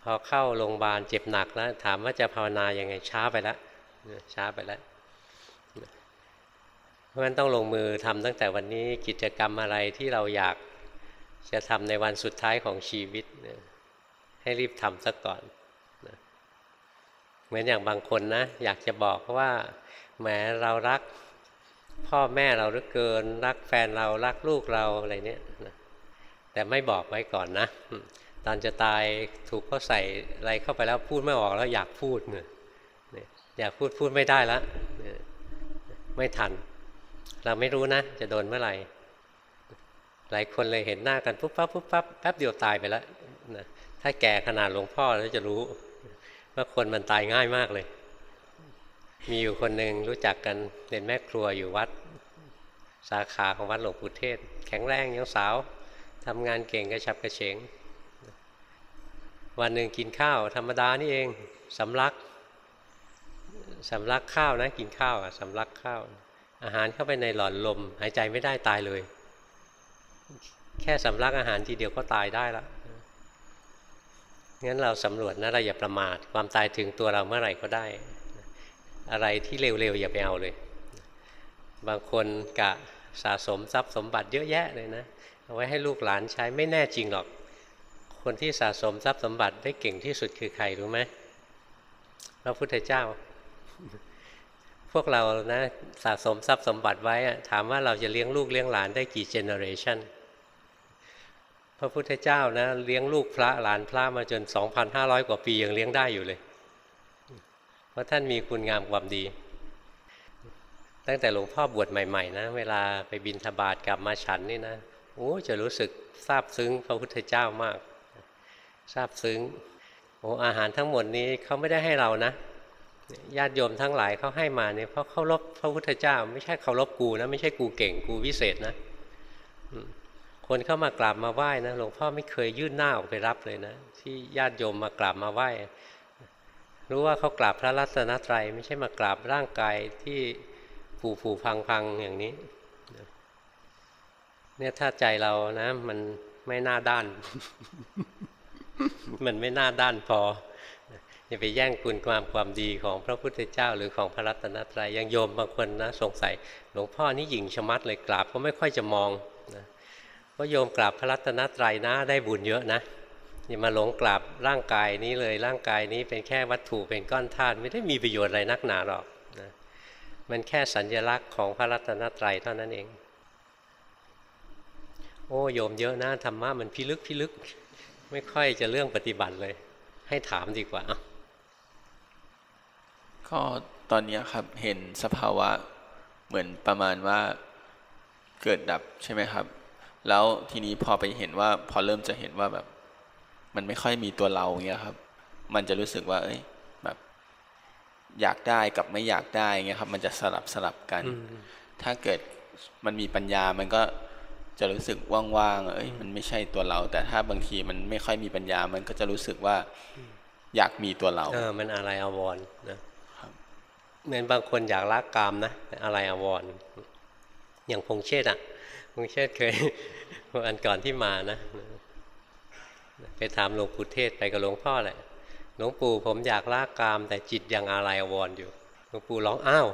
พอเข้าโรงพยาบาลเจ็บหนักแล้ว ถามว่าจะภาวนายังไงช้าไปแล้วช้าไปแล้วเพราะฉะนั้นต้องลงมือทำตั้งแต่วันนี้กิจกรรมอะไรที่เราอยาก จะทำในวันสุดท้ายของชีวิตให้รีบทำซะก่อนเหมือนอย่างบางคนนะ อยากจะบอกว่าแหมเรารักพ่อแม่เราเหลือเกิน รักแฟนเรารักลูกเราอะไรเนี้ยแต่ไม่บอกไว้ก่อนนะ ตอนจะตายถูกเขาใส่อะไรเข้าไปแล้วพูดไม่ออกแล้วอยากพูดเนี่ยอยากพูดพูดไม่ได้แล้วไม่ทัน เราไม่รู้นะ จะโดนเมื่อไหร่ หลายคนเลยเห็นหน้ากันปุ๊บปั๊บปุ๊บปั๊บแป๊บเดียวตายไปแล้วนะถ้าแก่ขนาดหลวงพ่อแล้วจะรู้ ว่าคนมันตายง่ายมากเลย มีอยู่คนหนึ่งรู้จักกันเป็นแม่ครัวอยู่วัด สาขาของวัดหลวงปู่เทศ แข็งแรงยังสาวทำงานเก่งกระฉับกระเฉง วันหนึ่งกินข้าว ธรรมดานี่เองสำลักสำลักข้าวนะกินข้าวอะสำลักข้าว อาหารเข้าไปในหลอดลม หายใจไม่ได้ตายเลย แค่สำลักอาหารทีเดียวก็ตายได้แล้วงั้นเราสำรวจนะเราอย่าประมาทความตายถึงตัวเราเมื่อไหร่ก็ได้ อะไรที่เร็วๆอย่าไปเอาเลย บางคนกะสะสมทรัพย์สมบัติเยอะแยะเลยนะเอาไว้ให้ลูกหลานใช้ไม่แน่จริงหรอก คนที่สะสมทรัพย์สมบัติได้เก่งที่สุดคือใครรู้ไหมพระพุทธเจ้า พวกเรานะสะสมทรัพย์สมบัติไว้ถามว่าเราจะเลี้ยงลูกเลี้ยงหลานได้กี่เจเนอเรชัน ระพุทธเจ้านะเลี้ยงลูกพระหลานพระมาจน 2,500 กว่าปียังเลี้ยงได้อยู่เลย เพราะท่านมีคุณงามความดี ตั้งแต่หลวงพ่อบวชใหม่ๆ นะ เวลาไปบินทบาทกลับมาฉันนี่นะโอ้จะรู้สึกซาบซึ้งพระพุทธเจ้ามากซาบซึ้งโอ้อาหารทั้งหมดนี้เขาไม่ได้ให้เรานะญาติโยมทั้งหลายเขาให้มาเนี่ยเพราะเคารพพระพุทธเจ้า ไม่ใช่เคารพกูนะ ไม่ใช่กูเก่งกูวิเศษนะ คนเข้ามากราบมาไหว้นะหลวงพ่อไม่เคยยื่นหน้าออกไปรับเลยนะ ที่ญาติโยมมากราบมาไหว้รู้ว่าเขากราบพระรัตนตรัยไม่ใช่มากราบร่างกายที่ผูผูพังพังอย่างนี้เนี่ยถ้าใจเรานะ มันไม่น่าด้าน มันไม่น่าด้านพออย่าไปแย่งคุณความความดีของพระพุทธเจ้า หรือของพระรัตนตรัยยังโยมบางคนนะ สงสัย หลวงพ่อนี่หญิงชะมัดเลยกราบก็ไม่ค่อยจะมอง นะก็โยมกราบพระรัตนตรัยนะได้บุญเยอะนะอย่ามาหลงกราบร่างกายนี้เลยร่างกายนี้เป็นแค่วัตถุเป็นก้อนธาตุไม่ได้มีประโยชน์อะไรนักหนาหรอกนะมันแค่สัญญลักษณ์ของพระรัตนตรัยเท่านั้นเอง โอ้โยมเยอะนะธรรมะมันพิลึกพิลึก ไม่ค่อยจะเรื่องปฏิบัติเลย ให้ถามดีกว่า ก็ตอนนี้ครับเห็นสภาวะเหมือนประมาณว่าเกิดดับใช่ไหมครับ แล้วทีนี้พอไปเห็นว่าพอเริ่มจะเห็นว่าแบบ มันไม่ค่อยมีตัวเราเงี้ยครับ มันจะรู้สึกว่า เอ้ย แบบ อยากได้กับไม่อยากได้เงี้ยครับ มันจะสลับสลับกัน ถ้าเกิดมันมีปัญญามันก็จะรู้สึกว่างๆเอ้ย มันไม่ใช่ตัวเรา แต่ถ้าบางทีมันไม่ค่อยมีปัญญา มันก็จะรู้สึกว่า อยากมีตัวเราเออมันอะไรอววรนะเหมือนบางคนอยากละกามนะอะไรอววรอย่างพงเชษอะ พงเชษเคยวันก่อนที่มานะ ไปถามหลวงปู่เทศไปกับหลวงพ่อแหละหลวงปู่ผมอยากละกาม แต่จิตยังอะไรอววรอยู่หลวงปู่ร้องอ้าว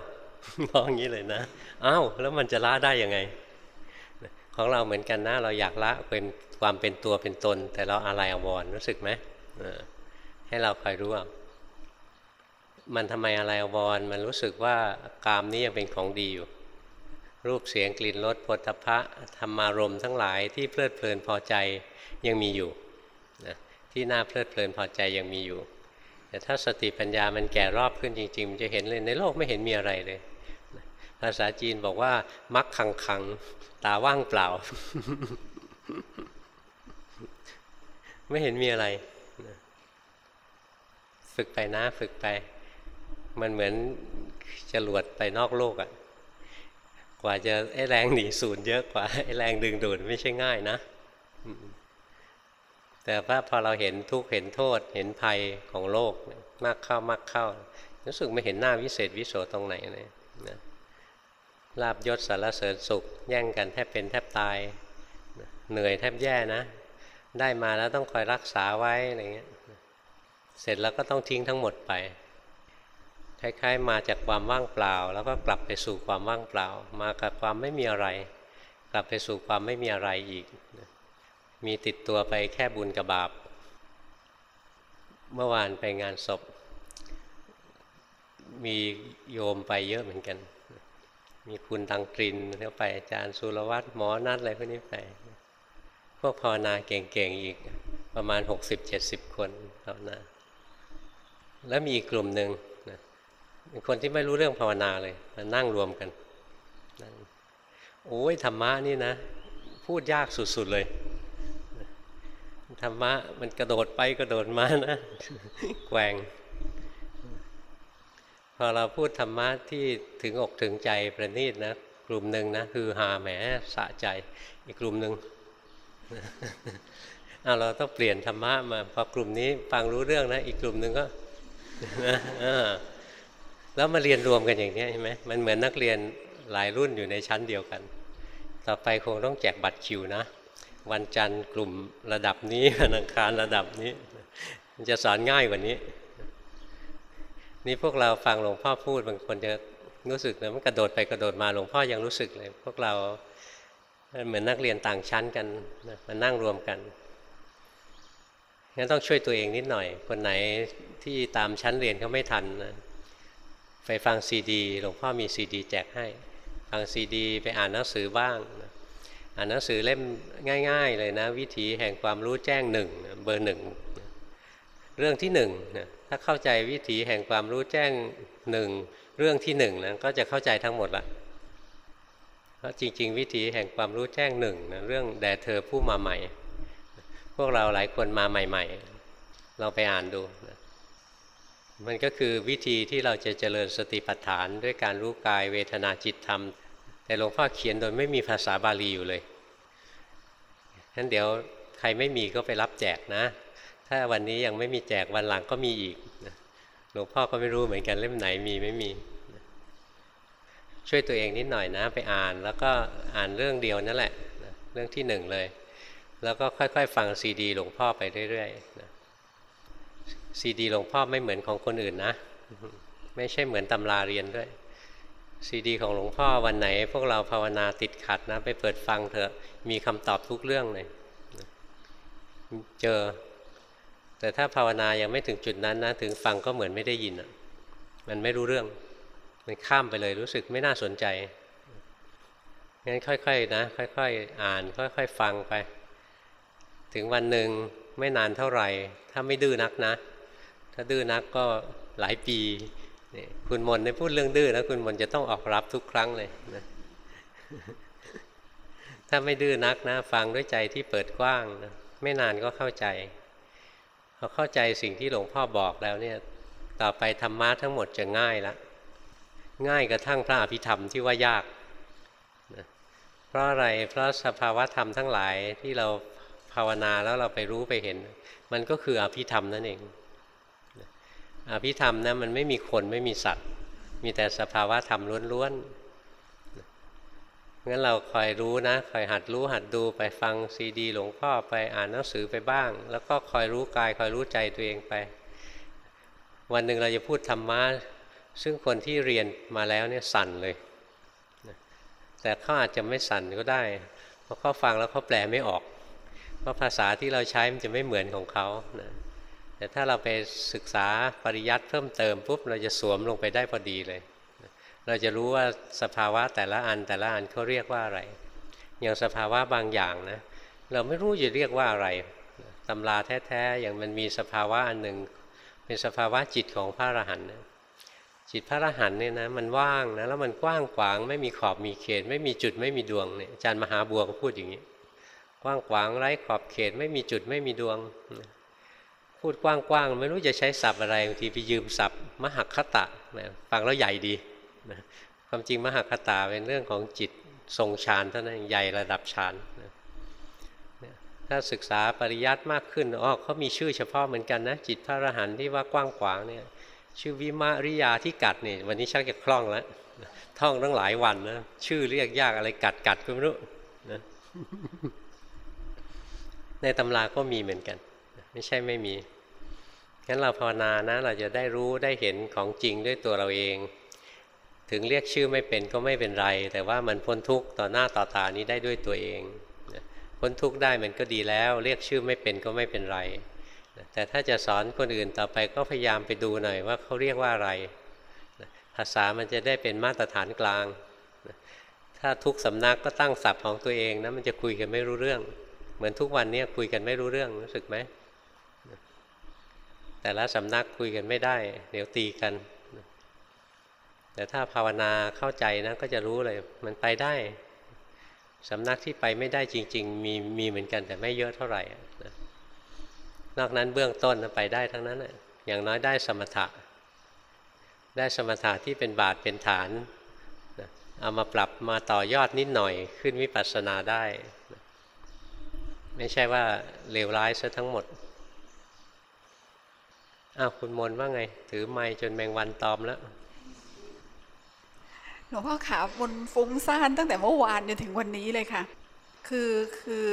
ร้องอย่างนี้เลยนะอ้าวแล้วมันจะละได้ยังไง ของเราเหมือนกันนะเราอยากละเป็นความเป็นตัวเป็นตน แต่เราอะไรอววรรู้สึกไหมให้เราคอยรู้ว่ามันทำไมอะไรอววรมันรู้สึกว่ากามนี้ยังเป็นของดีอยู่ รูปเสียงกลิ่นรสผลพะธรรมารมทั้งหลายที่เพลิดเพลินพอใจยังมีอยู่นะที่น่าเพลิดเพลินพอใจยังมีอยู่ แต่ถ้าสติปัญญามันแก่รอบขึ้นจริงๆมันจะเห็นเลยในโลกไม่เห็นมีอะไรเลย ภาษาจีนบอกว่า มักขังขังตาว่างเปล่า ไม่เห็นมีอะไร ฝึกไปนะฝึกไป มันเหมือนจรวดไปนอกโลกอะ่ะ กว่าจะไอ้แรงหนีศูนย์เยอะกว่าไอ้แรงดึงดูดไม่ใช่ง่ายนะ แต่ว่าพอเราเห็นทุกข์เห็นโทษ เห็นภัยของโลกมากเข้ามากเข้า รู้สึกไม่เห็นหน้าวิเศษวิโสตรงไหนเลยนะลาบยศสารเสริญสุข แย่งกันแทบเป็นแทบตาย เหนื่อยแทบแย่นะ ได้มาแล้วต้องคอยรักษาไว้อะไรเงี้ยเสร็จแล้วก็ต้องทิ้งทั้งหมดไป คล้ายๆ มาจากความว่างเปล่า แล้วก็กลับไปสู่ความว่างเปล่า มากับความไม่มีอะไร กลับไปสู่ความไม่มีอะไรอีก มีติดตัวไปแค่บุญกับบาป เมื่อวานไปงานศพ มีโยมไปเยอะเหมือนกัน มีคุณตังกรินเข้าไปอาจารย์สุรวัตรหมอนัดอะไรพวกนี้ไป พวกภาวนาเก่งๆอีกประมาณ 60-70 คนภาวนาแล้วมีอีกกลุ่มหนึ่ง เป็นคนที่ไม่รู้เรื่องภาวนาเลยมานั่งรวมกันนั่งโอ้ยธรรมะนี่นะ พูดยากสุดๆเลยธรรมะมันกระโดดไปกระโดดมานะแกว่งพอเราพูดธรรมะที่ถึงอกถึงใจประณีตนะกลุ่มหนึ่งนะคือหาแหมสะใจ อีกกลุ่มหนึ่งเอาเราต้องเปลี่ยนธรรมะมาพอกลุ่มนี้ฟังรู้เรื่องนะ อีกกลุ่มหนึ่งก็ แล้วมาเรียนรวมกันอย่างนี้ใช่ไหมมันเหมือนนักเรียนหลายรุ่นอยู่ในชั้นเดียวกัน ต่อไปคงต้องแจกบัตรคิวนะ วันจันทร์กลุ่มระดับนี้วันอังคารระดับนี้ มันจะสอนง่ายกว่านี้ นี่พวกเราฟังหลวงพ่อพูดบางคนจะรู้สึกนะมันกระโดดไปกระโดดมาหลวงพ่อยังรู้สึกเลย พวกเราเหมือนนักเรียนต่างชั้นกันมานั่งรวมกันงั้นต้องช่วยตัวเองนิดหน่อย คนไหนที่ตามชั้นเรียนเขาไม่ทันนะ ไปฟังซีดีหลวงพ่อมีซีดีแจกให้ ฟังซีดีไปอ่านหนังสือบ้าง อ่านหนังสือเล่มง่าย ๆ เลยนะ วิถีแห่งความรู้แจ้งหนึ่งเบอร์หนึ่งเรื่องที่หนึ่งนะถ้าเข้าใจวิถีแห่งความรู้แจ้งหนึ่งเรื่องที่หนึ่งนะก็จะเข้าใจทั้งหมดละเพราะจริง ๆ วิถีแห่งความรู้แจ้งหนึ่งนะเรื่องแด่เธอผู้มาใหม่ พวกเราหลายคนมาใหม่ ๆ เราไปอ่านดู มันก็คือวิธีที่เราจะเจริญสติปัฏฐาน ด้วยการรู้กายเวทนาจิตธรรม แต่หลวงพ่อเขียนโดยไม่มีภาษาบาลีอยู่เลยงั้นเดี๋ยวใครไม่มีก็ไปรับแจกนะ ถ้าวันนี้ยังไม่มีแจกวันหลังก็มีอีกหลวงพ่อก็ไม่รู้เหมือนกันเล่มไหนมีไม่มี ช่วยตัวเองนิดหน่อยนะ ไปอ่านแล้วก็อ่านเรื่องเดียวนั่นแหละนะเรื่องที่หนึ่งเลย แล้วก็ค่อยๆ ฟังซีดีหลวงพ่อไปเรื่อยๆนะ ซีดีหลวงพ่อไม่เหมือนของคนอื่นนะ ไม่ใช่เหมือนตำราเรียนด้วยซีดีของหลวงพ่อวันไหน พวกเราภาวนาติดขัดนะ ไปเปิดฟังเถอะมีคำตอบทุกเรื่องเลยเจอ แต่ถ้าภาวนายังไม่ถึงจุดนั้นนะ ถึงฟังก็เหมือนไม่ได้ยินอะ มันไม่รู้เรื่อง มันข้ามไปเลยรู้สึกไม่น่าสนใจงั้นค่อยๆนะ ค่อยๆอ่าน ค่อย ๆ ฟังไป ถึงวันหนึ่งไม่นานเท่าไหร่ ถ้าไม่ดื้อนักนะ ถ้าดื้อนักก็หลายปีนี่คุณมนได้พูดเรื่องดื้อแล้วคุณมนจะต้องออกรับทุกครั้งเลยนะถ้าไม่ดื้อนักนะ ฟังด้วยใจที่เปิดกว้างนะไม่นานก็เข้าใจพอเข้าใจสิ่งที่หลวงพ่อบอกแล้วเนี่ย ต่อไปธรรมะทั้งหมดจะง่ายละง่ายกระทั่งพระอภิธรรมที่ว่ายากนะเพราะอะไรเพราะสภาวะธรรมทั้งหลายที่เราภาวนาแล้วเราไปรู้ไปเห็น มันก็คืออภิธรรมนั่นเอง อภิธรรมนะมันไม่มีคนไม่มีสัตว์ มีแต่สภาวะธรรมล้วนๆงั้นเราคอยรู้นะคอยหัดรู้หัดดูไปฟังซีดี หลวงพ่อไปอ่านหนังสือไปบ้าง แล้วก็คอยรู้กายคอยรู้ใจตัวเองไป วันหนึ่งเราจะพูดธรรมะซึ่งคนที่เรียนมาแล้วเนี่ยสั่นเลย แต่เขาอาจจะไม่สั่นก็ได้ เพราะเขาฟังแล้วเขาแปลไม่ออก เพราะภาษาที่เราใช้มันจะไม่เหมือนของเขานะ แต่ถ้าเราไปศึกษาปริยัติเพิ่มเติมปุ๊บเราจะสวมลงไปได้พอดีเลย เราจะรู้ว่าสภาวะแต่ละอันแต่ละอันเขาเรียกว่าอะไร อย่างสภาวะบางอย่างนะเราไม่รู้จะเรียกว่าอะไรตำราแท้ๆอย่างมันมีสภาวะอันหนึ่งเป็นสภาวะจิตของพระอรหันต์นะจิตพระอรหันต์เนี่ยนะมันว่างนะแล้วมันกว้างขวางไม่มีขอบมีเขต ไม่มีจุดไม่มีดวงเนี่ยอาจารย์มหาบัวก็พูดอย่างนี้กว้างขวางไร้ขอบเขต ไม่มีจุดไม่มีดวง พูดกว้างๆ ไม่รู้จะใช้ศัพท์อะไรบางทีไปยืมศัพท์ มหัคคตะนะฟังแล้วใหญ่ดีนะความจริงมหคตาเป็นเรื่องของจิตทรงฌานเท่านั้นใหญ่ระดับฌานนะถ้าศึกษาปริยัติมากขึ้นอ๋อเขามีชื่อเฉพาะเหมือนกันนะ จิตพระอรหันต์ที่ว่ากว้างขวางเนี่ยชื่อวิมาริยาที่กัดเนี่ยวันนี้ชักจะคล่องแล้วท่องตั้งหลายวันนะชื่อเรียกยากอะไรกัดกัดก็ไม่รู้นะในตำราก็มีเหมือนกัน ไม่ใช่ไม่มีงั้นเราภาวนานะ เราจะได้รู้ได้เห็นของจริงด้วยตัวเราเอง ถึงเรียกชื่อไม่เป็นก็ไม่เป็นไร แต่ว่ามันพ้นทุกข์ต่อหน้าต่อตานี้ได้ด้วยตัวเองพ้นทุกข์ได้มันก็ดีแล้ว เรียกชื่อไม่เป็นก็ไม่เป็นไร แต่ถ้าจะสอนคนอื่นต่อไปก็พยายามไปดูหน่อยว่าเขาเรียกว่าอะไรภาษามันจะได้เป็นมาตรฐานกลาง ถ้าทุกสำนักก็ตั้งศัพท์ของตัวเองนะมันจะคุยกันไม่รู้เรื่อง เหมือนทุกวันนี้คุยกันไม่รู้เรื่องรู้สึกไหม แต่ละสำนักคุยกันไม่ได้ เดี๋ยวตีกัน แต่ถ้าภาวนาเข้าใจนะก็จะรู้เลย มันไปได้สำนักที่ไปไม่ได้จริง ๆ มีมีเหมือนกันแต่ไม่เยอะเท่าไหร่นะนอกนั้นเบื้องต้นไปได้ทั้งนั้นนะอย่างน้อยได้สมถะ ได้สมถะที่เป็นบาทเป็นฐานนะเอามาปรับมาต่อยอดนิดหน่อยขึ้นวิปัสสนาได้นะไม่ใช่ว่าเลวร้ายซะทั้งหมด อ้าวคุณมนว่าไง ถือไม้จนแมงวันตอมแล้วหลวงพ่อขาบนฟุ้งซ่านตั้งแต่เมื่อวานจนถึงวันนี้เลยค่ะ คือคือ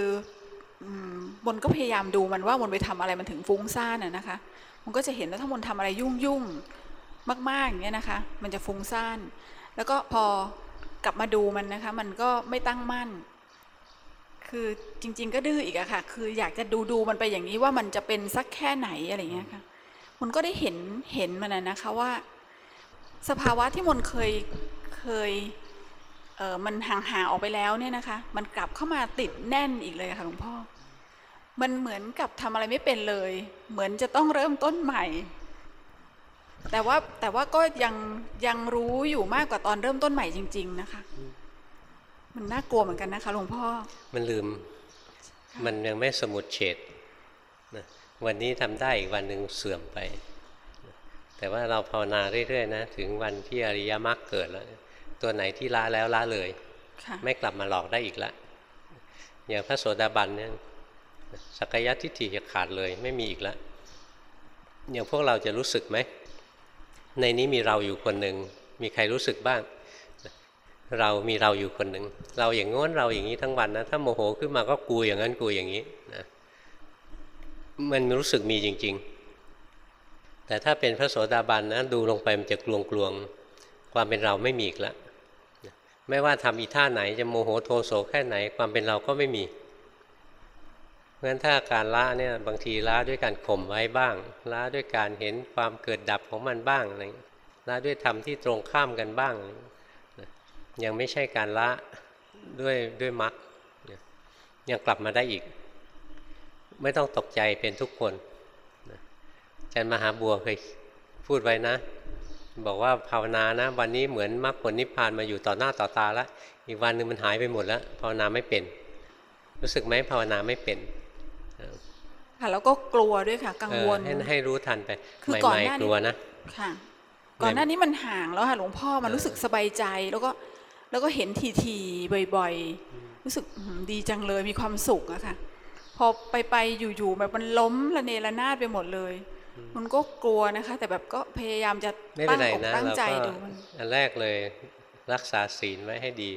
บนก็พยายามดูมันว่าบนไปทำอะไรมันถึงฟุ้งซ่านอะนะคะ มันก็จะเห็นว่าถ้าบนทำอะไรยุ่งยุ่งมากๆอย่างเงี้ยนะคะ มันจะฟุ้งซ่าน แล้วก็พอกลับมาดูมันนะคะ มันก็ไม่ตั้งมั่น คือจริง ๆ ก็ดื้ออีกอะค่ะ คืออยากจะดูดูมันไปอย่างนี้ว่ามันจะเป็นสักแค่ไหนอะไรเงี้ยค่ะ มันก็ได้เห็นเห็นมันนะคะว่า สภาวะที่มนเคยเคยเออมันห่างๆออกไปแล้วเนี่ยนะคะ มันกลับเข้ามาติดแน่นอีกเลยค่ะหลวงพ่อ มันเหมือนกับทำอะไรไม่เป็นเลย เหมือนจะต้องเริ่มต้นใหม่ แต่ว่าแต่ว่าก็ยังยังรู้อยู่มากกว่าตอนเริ่มต้นใหม่จริง ๆ นะคะ มันน่ากลัวเหมือนกันนะคะหลวงพ่อ มันลืม มันยังไม่สมุดเฉดนะ วันนี้ทำได้อีกวันหนึ่งเสื่อมไปนะแต่ว่าเราภาวนาเรื่อยๆนะถึงวันที่อริยมรรคเกิดแล้ว ตัวไหนที่ละแล้วละเลยค่ะไม่กลับมาหลอกได้อีกละอย่างพระโสดาบันเนี่ยสักยะทิฏฐิจะขาดเลยไม่มีอีกละอย่างพวกเราจะรู้สึกไหม ในนี้มีเราอยู่คนหนึ่งมีใครรู้สึกบ้าง เรามีเราอยู่คนหนึ่งเราอย่างง้นเราอย่างนี้ทั้งวันนะถ้าโมโหขึ้นมาก็กูอย่างนั้นกูอย่างนี้นะ มันรู้สึกมีจริง ๆ แต่ถ้าเป็นพระโสดาบันนะดูลงไปมันจะกลวงๆ ความเป็นเราไม่มีอีกละไม่ว่าทำอีท่าไหนจะโมโหโทโสแค่ไหนความเป็นเราก็ไม่มีเพราะฉะนั้นถ้าการละเนี่ยบางทีละด้วยการข่มไว้บ้างละด้วยการเห็นความเกิดดับของมันบ้างอะไรละด้วยธรรมที่ตรงข้ามกันบ้าง ยังไม่ใช่การละด้วยด้วยมรรคยังกลับมาได้อีก ไม่ต้องตกใจเป็นทุกคนนะอาจารย์มหาบัวเคยพูดไว้นะ บอกว่าภาวนานะ วันนี้เหมือนมรรคผลนิพพานมาอยู่ต่อหน้าต่อตาแล้วอีกวันหนึ่งมันหายไปหมดแล้วภาวนาไม่เป็น รู้สึกไหมภาวนาไม่เป็นค่ะแล้วก็กลัวด้วยค่ะ กังเอวอลให้ให้รู้ทันไปคือใหก่อนม่หน้าๆนี้กลัวนะค่ะ ก่อนหน้านี้มันห่างแล้วค่ะหลวงพ่อมันเออรู้สึกสบายใจแล้วก็แล้วก็เห็นทีทีๆบ่อย ๆ รู้สึกอื้อหือดีจังเลยมีความสุขอะค่ะ พอไปไปๆอยู่ๆแบบมันล้มระเนระนาดไปหมดเลย มันก็กลัวนะคะ แต่แบบก็พยายามจะไม่เป็ตั้นงไรอกนะตั้งเราใจก็ดูมันอันแรกเลยรักษาศีลไว้ให้ดี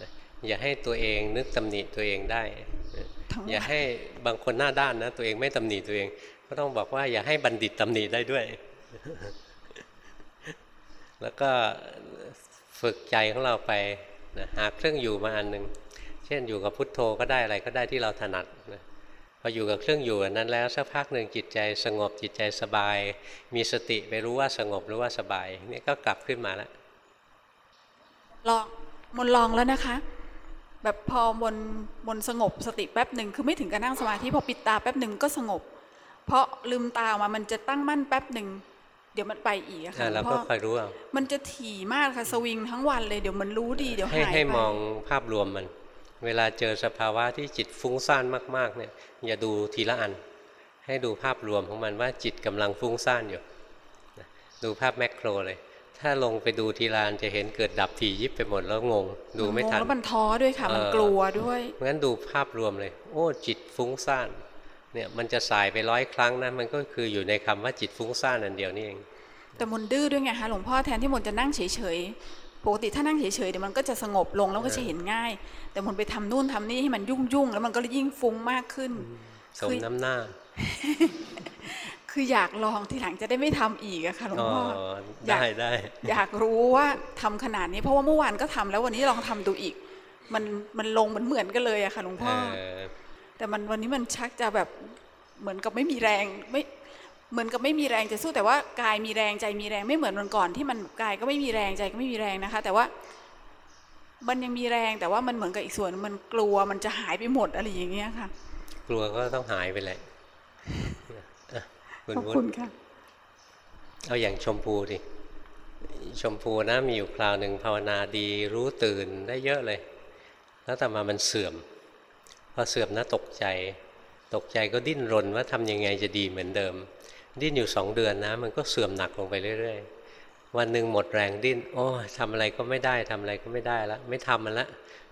นะอย่าให้ตัวเองนึกตำหนิตัวเองได้นะทั้งอย่าวันให้บางคนหน้าด้านนะ ตัวเองไม่ตำหนิตัวเอง ก็ต้องบอกว่าอย่าให้บัณฑิตตำหนิได้ด้วย แล้วก็ฝึกใจของเราไปนะหาเครื่องอยู่มาอันหนึ่งเช่นอยู่กับพุทโธก็ได้อะไรก็ได้ที่เราถนัดนะ พออยู่กับเครื่องอยู่อันนั้นแล้วสักพักหนึ่งจิตใจสงบจิตใจสบาย มีสติไปรู้ว่าสงบรู้ว่าสบายนี่ก็กลับขึ้นมาแล้วลองมนลองแล้วนะคะ แบบพอมนมนสงบสติแป๊บหนึ่งคือไม่ถึงกับนั่งสมาธิพอปิดตาแป๊บหนึ่งก็สงบ เพราะลืมตาออกมามันจะตั้งมั่นแป๊บหนึ่งเดี๋ยวมันไปอีกอะค่ะอ่าหลเราวงก็พ่อคอยรู้เอามันจะถี่มากค่ะสวิงทั้งวันเลยเดี๋ยวมันรู้ดีเดี๋ยวให้หายให้ไปมองภาพรวมมัน เวลาเจอสภาวะที่จิตฟุ้งซ่านมากๆเนี่ยอย่าดูทีละอัน ให้ดูภาพรวมของมันว่าจิตกำลังฟุ้งซ่านอยู่นะดูภาพแมกโครเลย ถ้าลงไปดูทีลานจะเห็นเกิดดับถี่ยิบไปหมดแล้วงง ดูไม่ทันงงแล้วมันท้อด้วยค่ะ มันเออกลัวด้วยงั้นดูภาพรวมเลย โอ้จิตฟุ้งซ่านเนี่ยมันจะสายไปร้อยครั้งนะมันก็คืออยู่ในคำว่าจิตฟุ้งซ่านอันเดียวนี่เองแต่มนดื้อด้วยไงคะหลวงพ่อแทนที่มนจะนั่งเฉยๆ ปกติถ้านั่งเฉยๆเดี๋ยวมันก็จะสงบลงแล้วก็จะเห็นง่าย แต่มนไปทำนู่นทำนี่ให้มันยุ่งๆแล้วมันก็ยิ่งฟุ้งมากขึ้นสมน้ำหน้า คืออยากลองทีหลังจะได้ไม่ทำอีกอะค่ะหลวงอ๋อพ่ออยากได้ได้อยากรู้ว่าทำขนาดนี้เพราะว่าเมื่อวานก็ทำแล้ววันนี้ลองทำดูอีก มันมันลงเหมือนเหมือนกันเลยอะค่ะหลวงเอพ่ออแต่มันวันนี้มันชักจะแบบเหมือนกับไม่มีแรงไม่ เหมือนกับไม่มีแรงจะสู้แต่ว่ากายมีแรงใจมีแรงไม่เหมือนวันก่อนที่มันกายก็ไม่มีแรงใจก็ไม่มีแรงนะคะ แต่ว่ามันยังมีแรงแต่ว่ามันเหมือนกับอีกส่วนมันกลัวมันจะหายไปหมดอะไรอย่างเงี้ยค่ะ กลัวก็ต้องหายไปแหละอะคุณขอบวุคุณฒิค่ะเอาอย่างชมพูดิชมพูนะมีอยู่คราวหนึ่งภาวนาดีรู้ตื่นได้เยอะเลย แล้วแต่มามันเสื่อมพอเสื่อมนะตกใจ ตกใจก็ดิ้นรนว่าทำยังไงจะดีเหมือนเดิม ดิ้นอยู่สองเดือนนะ มันก็เสื่อมหนักลงไปเรื่อย ๆ วันหนึ่งหมดแรงดิ้น โอ้ทำอะไรก็ไม่ได้ทำอะไรก็ไม่ได้แล้วไม่ทำมันละ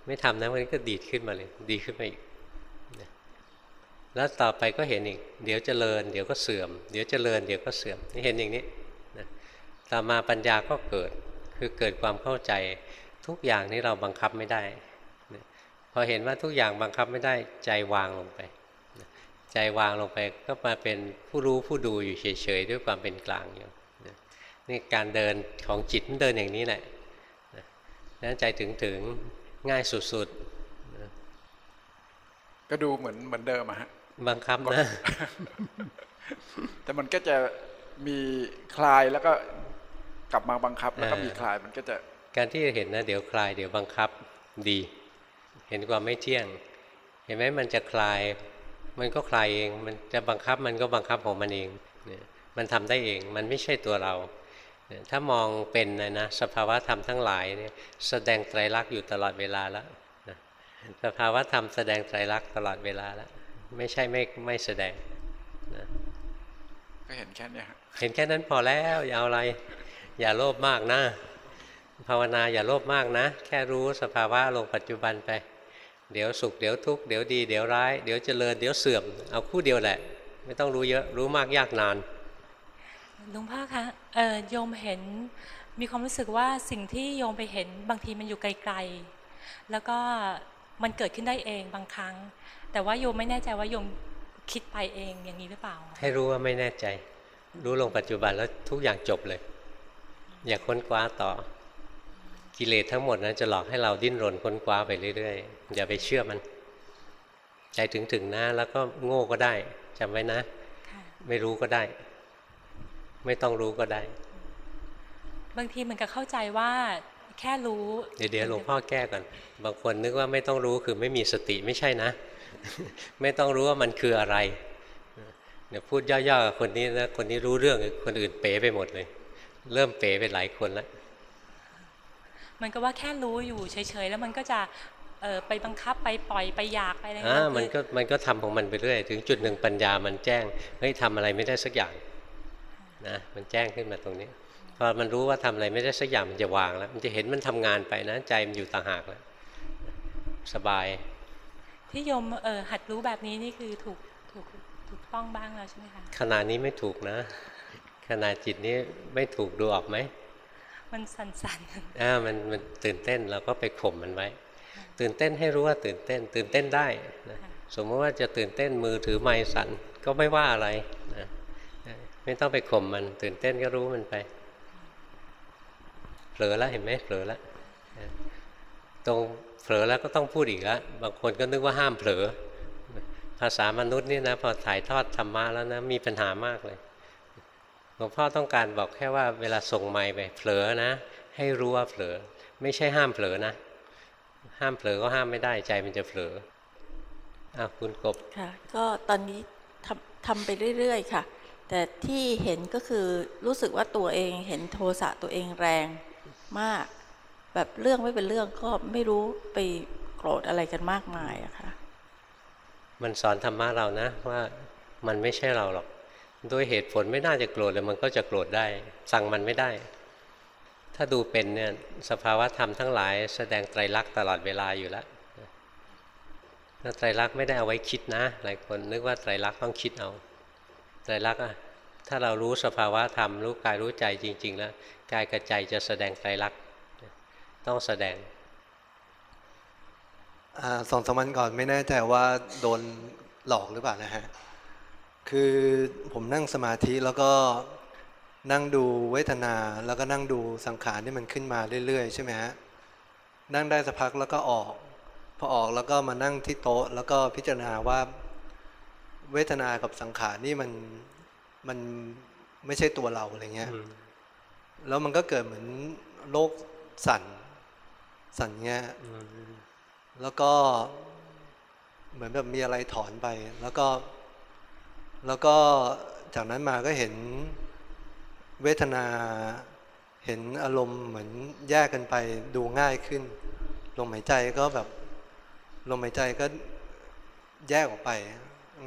ไม่ทำนะวันนี้ก็ดีดขึ้นมาเลย ดีขึ้นมาอีกแล้วต่อไปก็เห็นอีก เดี๋ยวเจริญ เดี๋ยวก็เสื่อม เดี๋ยวเจริญ เดี๋ยวก็เสื่อมนี่เห็นอย่างนี้นะต่อมาปัญญาก็เกิด คือเกิดความเข้าใจทุกอย่างนี้เราบังคับไม่ได้ พอเห็นว่าทุกอย่างบังคับไม่ได้ใจวางลงไป ใจวางลงไปก็มาเป็นผู้รู้ผู้ดูอยู่เฉยๆด้วยความเป็นกลางอยู่นะนี่การเดินของจิตมันเดินอย่างนี้แหละนะนั้นใจถึงถึงๆง่ายสุดก็ดูเหมือนเหมือนเดิมอะฮะๆบังคับนะ แต่มันก็จะมีคลายแล้วก็กลับมาบังคับแล้วก็เออมีคลายมันก็จะ การที่เห็นนะ เดี๋ยวคลายเดี๋ยวบังคับดี เห็นความไม่เที่ยง เห็นไหมมันจะคลาย มันก็คลายเอง มันจะบังคับมันก็บังคับของมันเองเนี่ยมันทำได้เอง มันไม่ใช่ตัวเราเนี่ยถ้ามองเป็นนะนะสภาวะธรรมทั้งหลายเนี่ยแสดงไตรลักษณ์อยู่ตลอดเวลาแล้วนะสภาวะธรรมแสดงไตรลักษณ์ตลอดเวลาแล้วไม่ใช่ไม่ไม่แสดงนะก็เห็นแค่เนี้ยฮะเห็นแค่นั้นพอแล้วอย่าเอาอะไร อย่าโลภมากนะภาวนาอย่าโลภมากนะ แค่รู้สภาวะลงปัจจุบันไป เดี๋ยวสุขเดี๋ยวทุกข์เดี๋ยวดีเดี๋ยวร้ายเดี๋ยวเจริญเดี๋ยวเสื่อมเอาคู่เดียวแหละ ไม่ต้องรู้เยอะรู้มากยากนานหลวงพ่อคะเอ่อโยมเห็นมีความรู้สึกว่าสิ่งที่โยมไปเห็นบางทีมันอยู่ไกลๆ แล้วก็มันเกิดขึ้นได้เองบางครั้ง แต่ว่าโยมไม่แน่ใจว่าโยมคิดไปเองอย่างนี้หรือเปล่า ให้รู้ว่าไม่แน่ใจ รู้ลงปัจจุบันแล้วทุกอย่างจบเลย อย่าค้นคว้าต่อ กิเลสทั้งหมดนะจะหลอกให้เราดิ้นรนค้นคว้าไปเรื่อยๆ อย่าไปเชื่อมัน ใจถึงถึงๆนะ แล้วก็โง่ก็ได้จำไว้นะค่ะไม่รู้ก็ได้ ไม่ต้องรู้ก็ได้ บางทีเหมือนกับเข้าใจว่าแค่รู้เดี๋ยวเดี๋ยวหลวงพ่อแก้ก่อน บางคนนึกว่าไม่ต้องรู้คือไม่มีสติไม่ใช่นะ ไม่ต้องรู้ว่ามันคืออะไรเดี๋ยวพูดย่อๆกับคนนี้นะคนนี้รู้เรื่องคนอื่นเป๋ไปหมดเลย เริ่มเป๋ไปหลายคนแล้ว มันก็ว่าแค่รู้อยู่เฉยๆแล้วมันก็จะเอ่อไปบังคับไปปล่อยไปอยากไปอะไรอ่าคือมันก็มันก็ทำของมันไปเรื่อย ถึงจุดหนึ่งปัญญามันแจ้งเฮ้ยทำอะไรไม่ได้สักอย่างนะมันแจ้งขึ้นมาตรงนี้พอมันรู้ว่าทำอะไรไม่ได้สักอย่างมันจะวางแล้ว มันจะเห็นมันทำงานไปนะใจมันอยู่ต่างหากแล้วสบาย ที่โยมเออหัดรู้แบบนี้นี่คือถูกถูกถูกต้องบ้างแล้วใช่ไหมคะขนาดนี้ไม่ถูกนะขนาดจิตนี้ไม่ถูกดูออกไหม มันสั่นๆอ่ามันมันตื่นเต้นเราก็ไปข่มมันไว้ ตื่นเต้นให้รู้ว่าตื่นเต้น ตื่นเต้นได้นะสมมติว่าจะตื่นเต้นมือถือไม้สั่นก็ไม่ว่าอะไรนะไม่ต้องไปข่มมัน ตื่นเต้นก็รู้มันไปเผลอแล้วเห็นไหมเผลอแล้วนะตรงเผลอแล้วก็ต้องพูดอีกแล้วบางคนก็นึกว่าห้ามเผลอ ภาษามนุษย์นี่นะพอถ่ายทอดธรรมะแล้วนะมีปัญหามากเลย หลวงพ่อต้องการบอกแค่ว่าเวลาส่งไม้ไปเผลอนะ ให้รู้ว่าเผลอ ไม่ใช่ห้ามเผลอนะ ห้ามเผลอก็ห้ามไม่ได้ใจมันจะเผลออะคุณกบค่ะ ก็ตอนนี้ทำทำไปเรื่อยๆ ค่ะ แต่ที่เห็นก็คือรู้สึกว่าตัวเองเห็นโทสะตัวเองแรงมาก แบบเรื่องไม่เป็นเรื่องก็ไม่รู้ไปโกรธอะไรกันมากมายอะค่ะ มันสอนธรรมะเรานะว่ามันไม่ใช่เราหรอก โดยเหตุผลไม่น่าจะโกรธเลยมันก็จะโกรธได้ สั่งมันไม่ได้ ถ้าดูเป็นเนี่ยสภาวะธรรมทั้งหลาย แสดงไตรลักษณ์ตลอดเวลาอยู่แล้วแล้วไตรลักษณ์ไม่ได้เอาไว้คิดนะ หลายคนนึกว่าไตรลักษณ์ต้องคิดเอาไตรลักษณ์อะถ้าเรารู้สภาวะธรรมรู้กายรู้ใจจริง ๆ แล้วกายกับใจจะแสดงไตรลักษณ์ต้องแสดงอสองสามวันก่อนไม่แน่ใจว่าโดนหลอกหรือเปล่านะฮะ คือผมนั่งสมาธิแล้วก็นั่งดูเวทนาแล้วก็นั่งดูสังขารที่มันขึ้นมาเรื่อย ๆ ใช่ไหมฮะนั่งได้สักพักแล้วก็ออกพอออกแล้วก็มานั่งที่โต๊ะ แล้วก็พิจารณาว่าเวทนากับสังขารนี่มันมันไม่ใช่ตัวเราอะไรเงี้ยแล้วมันก็เกิดเหมือนโลกสั่น สั่นเงี้ยแล้วก็เหมือนแบบมีอะไรถอนไป แล้วก็ แล้วก็จากนั้นมาก็เห็นเวทนาเห็นอารมณ์เหมือนแยกกันไปดูง่ายขึ้น ลมหายใจก็แบบลมหายใจก็แยกออกไป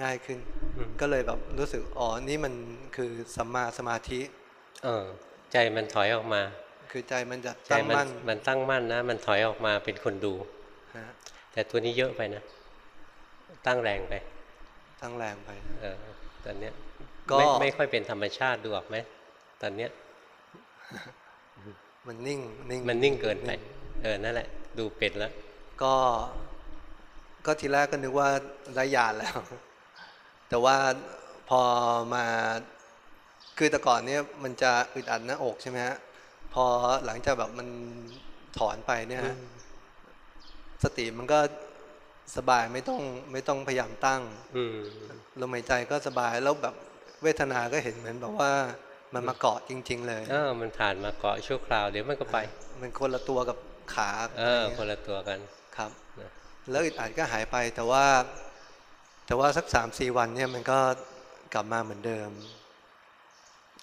ง่ายขึ้นอืมก็เลยแบบรู้สึกอ๋อนี่มันคือสัมมาสมาธิ เออ ใจมันถอยออกมา คือใจมันจะใจตั้งมันมั่นมันตั้งมั่นนะ มันถอยออกมาเป็นคนดูฮะแต่ตัวนี้เยอะไปนะ ตั้งแรงไป ตั้งแรงไป เออ ตอนเนี้ยก็ไม่ไม่ค่อยเป็นธรรมชาติดูออกไหมตอนเนี้ยมันนิ่งนิ่งมันนิ่งเกินไปเออนั่นแหละ ดูเป็นแล้ว ก็ก็ทีแรกก็นึกว่าได้ยานแล้ว แต่ว่าพอมาคือแต่ก่อนเนี่ยมันจะอึดอัดหน้าอกใช่ไหมฮะพอหลังจากแบบมันถอนไปเนี่ยฮะสติมันก็ สบายไม่ต้องไม่ต้องพยายามตั้งอืมลมหายใจก็สบายแล้วแบบเวทนาก็เห็นเหมือนแบบว่ามันมาเกาะจริง ๆ เลยเออมันผ่านมาเกาะชั่วคราวเดี๋ยวมันก็ไป มันคนละตัวกับขาเอออะไรคนเงี้ยละตัวกันครับนะแล้วอึดอัดก็หายไปแต่ว่า แต่ว่าสักสามสี่วันเนี่ยมันก็กลับมาเหมือนเดิม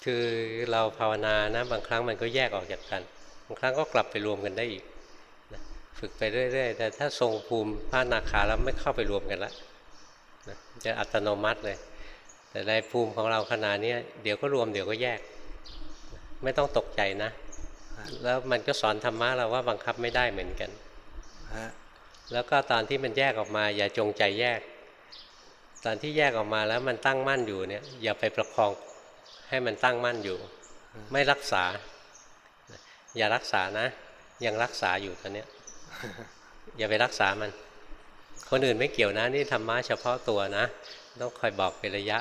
คือเราภาวนานะบางครั้งมันก็แยกออกจากกัน บางครั้งก็กลับไปรวมกันได้อีกนะ ฝึกไปเรื่อยๆ แต่ถ้าทรงภูมิพระนาคาแล้วไม่เข้าไปรวมกันละนะจะอัตโนมัติเลย แต่ในภูมิของเราขนาดนี้เดี๋ยวก็รวมเดี๋ยวก็แยก ไม่ต้องตกใจนะ แล้วมันก็สอนธรรมะเราว่าบังคับไม่ได้เหมือนกัน แล้วก็ตอนที่มันแยกออกมา อย่าจงใจแยก ตอนที่แยกออกมาแล้วมันตั้งมั่นอยู่เนี่ย อย่าไปประคองให้มันตั้งมั่นอยู่ ไม่รักษา อย่ารักษานะ ยังรักษาอยู่ตอนเนี้ย อย่าไปรักษามัน คนอื่นไม่เกี่ยวนะนี่ธรรมะเฉพาะตัวนะ ต้องคอยบอกเป็นระยะ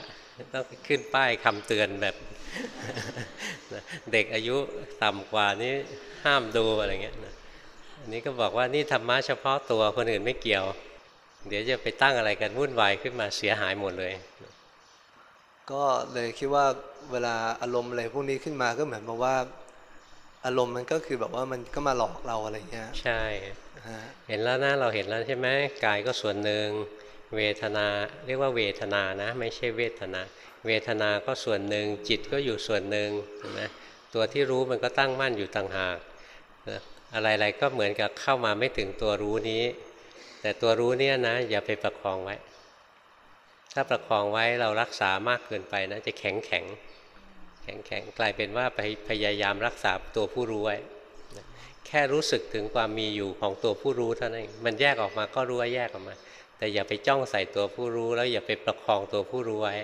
ต้องขึ้นป้ายคำเตือนแบบ เด็กอายุต่ำกว่านี้ห้ามดูอะไรเงี้ยนะอันนี้ก็บอกว่านี่ธรรมะเฉพาะตัวคนอื่นไม่เกี่ยว เดี๋ยวจะไปตั้งอะไรกันวุ่นวายขึ้นมาเสียหายหมดเลย ก็เลยคิดว่าเวลาอารมณ์อะไรพวกนี้ขึ้นมาก็เหมือนกับว่า อารมณ์มันก็คือแบบว่ามันก็มาหลอกเราอะไรเงี้ย ใช่ฮะ เห็นแล้วนะเราเห็นแล้วใช่ไหมกายก็ส่วนหนึ่งเวทนาเรียกว่าเวทนานะ ไม่ใช่เวทนา เวทนาก็ส่วนหนึ่งจิตก็อยู่ส่วนหนึ่งเห็นไหมตัวที่รู้มันก็ตั้งมั่นอยู่ต่างหากอะไรๆก็เหมือนกับเข้ามาไม่ถึงตัวรู้นี้ แต่ตัวรู้เนี่ยนะ อย่าไปประคองไว้ ถ้าประคองไว้เรารักษามากเกินไปนะ จะแข็งแข็งแข็งแข็งกลายเป็นว่าไปพยายามรักษาตัวผู้รู้ไว้ แค่รู้สึกถึงความมีอยู่ของตัวผู้รู้เท่านั้นเองมันแยกออกมาก็รู้ว่าแยกออกมา แต่อย่าไปจ้องใส่ตัวผู้รู้ แล้วอย่าไปประคองตัวผู้รู้ไว้